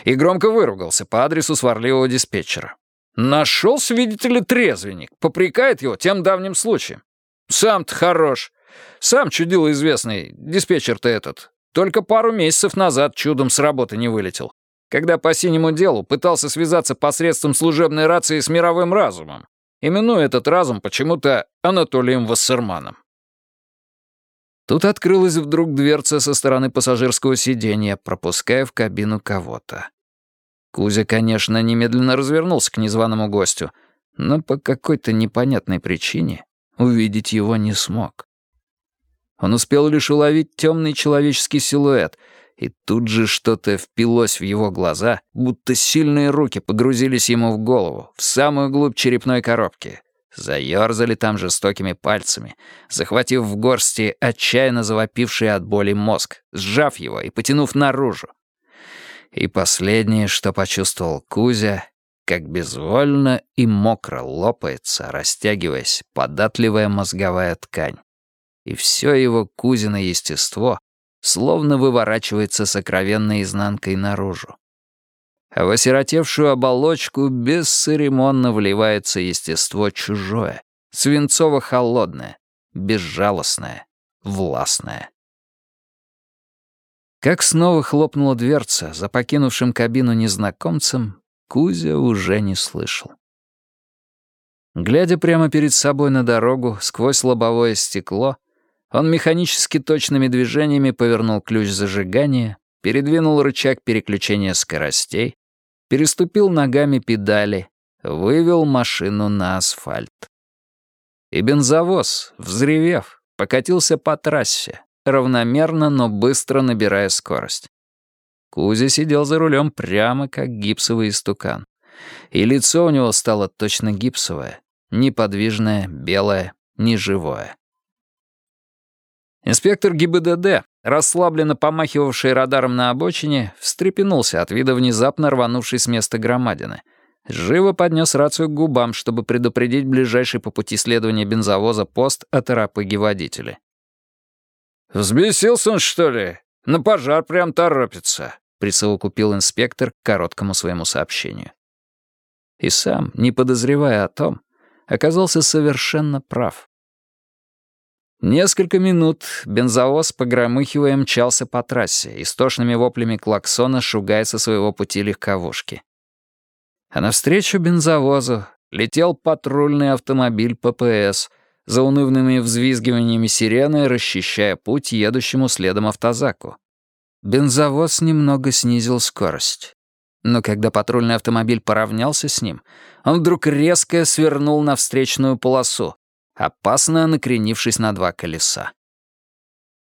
И громко выругался по адресу сварливого диспетчера. Нашелся, видите ли, трезвенник, попрекает его тем давним случаем. Сам-то хорош. Сам чудило известный, диспетчер-то этот. Только пару месяцев назад чудом с работы не вылетел когда по синему делу пытался связаться посредством служебной рации с мировым разумом, именуя этот разум почему-то Анатолием Вассерманом. Тут открылась вдруг дверца со стороны пассажирского сиденья, пропуская в кабину кого-то. Кузя, конечно, немедленно развернулся к незваному гостю, но по какой-то непонятной причине увидеть его не смог. Он успел лишь уловить темный человеческий силуэт — и тут же что-то впилось в его глаза, будто сильные руки погрузились ему в голову, в самую глубь черепной коробки. Заёрзали там жестокими пальцами, захватив в горсти отчаянно завопивший от боли мозг, сжав его и потянув наружу. И последнее, что почувствовал Кузя, как безвольно и мокро лопается, растягиваясь, податливая мозговая ткань. И все его Кузино естество словно выворачивается сокровенной изнанкой наружу. А в осиротевшую оболочку бесцеремонно вливается естество чужое, свинцово-холодное, безжалостное, властное. Как снова хлопнула дверца за покинувшим кабину незнакомцем, Кузя уже не слышал. Глядя прямо перед собой на дорогу, сквозь лобовое стекло, он механически точными движениями повернул ключ зажигания, передвинул рычаг переключения скоростей, переступил ногами педали, вывел машину на асфальт. И бензовоз, взревев, покатился по трассе, равномерно, но быстро набирая скорость. Кузя сидел за рулем прямо как гипсовый истукан. И лицо у него стало точно гипсовое, неподвижное, белое, неживое. Инспектор ГИБДД, расслабленно помахивавший радаром на обочине, встрепенулся от вида внезапно рванувшей с места громадины. Живо поднес рацию к губам, чтобы предупредить ближайший по пути следования бензовоза пост о торопыге водителя. «Взбесился он, что ли? На пожар прям торопится», — присовокупил инспектор к короткому своему сообщению. И сам, не подозревая о том, оказался совершенно прав. Несколько минут бензовоз, погромыхивая, мчался по трассе, истошными воплями клаксона шугая со своего пути легковушки. А навстречу бензовозу летел патрульный автомобиль ППС, за унывными взвизгиваниями сирены расчищая путь едущему следом автозаку. Бензовоз немного снизил скорость. Но когда патрульный автомобиль поравнялся с ним, он вдруг резко свернул на встречную полосу, опасно накренившись на два колеса.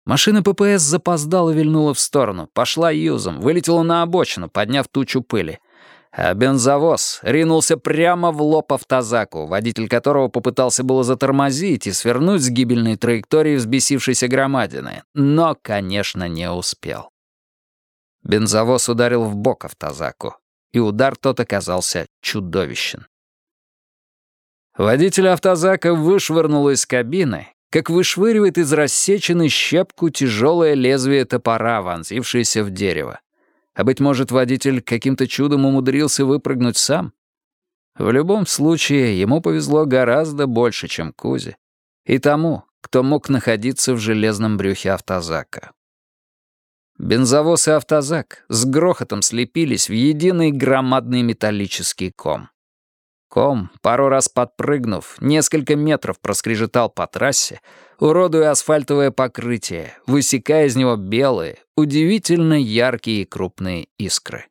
Машина ППС запоздала вильнула в сторону, пошла юзом, вылетела на обочину, подняв тучу пыли. А бензовоз ринулся прямо в лоб автозаку, водитель которого попытался было затормозить и свернуть с гибельной траектории взбесившейся громадины, но, конечно, не успел. Бензовоз ударил в бок автозаку, и удар тот оказался чудовищен. Водитель автозака вышвырнул из кабины, как вышвыривает из рассеченной щепку тяжелое лезвие топора, вонзившееся в дерево. А быть может, водитель каким-то чудом умудрился выпрыгнуть сам? В любом случае, ему повезло гораздо больше, чем Кузе. И тому, кто мог находиться в железном брюхе автозака. Бензовоз и автозак с грохотом слепились в единый громадный металлический ком. Ком, пару раз подпрыгнув, несколько метров проскрежетал по трассе, уродуя асфальтовое покрытие, высекая из него белые, удивительно яркие и крупные искры.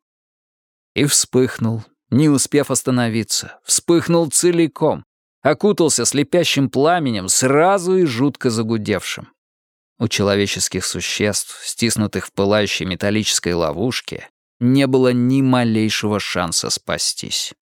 И вспыхнул, не успев остановиться, вспыхнул целиком, окутался слепящим пламенем, сразу и жутко загудевшим. У человеческих существ, стиснутых в пылающей металлической ловушке, не было ни малейшего шанса спастись.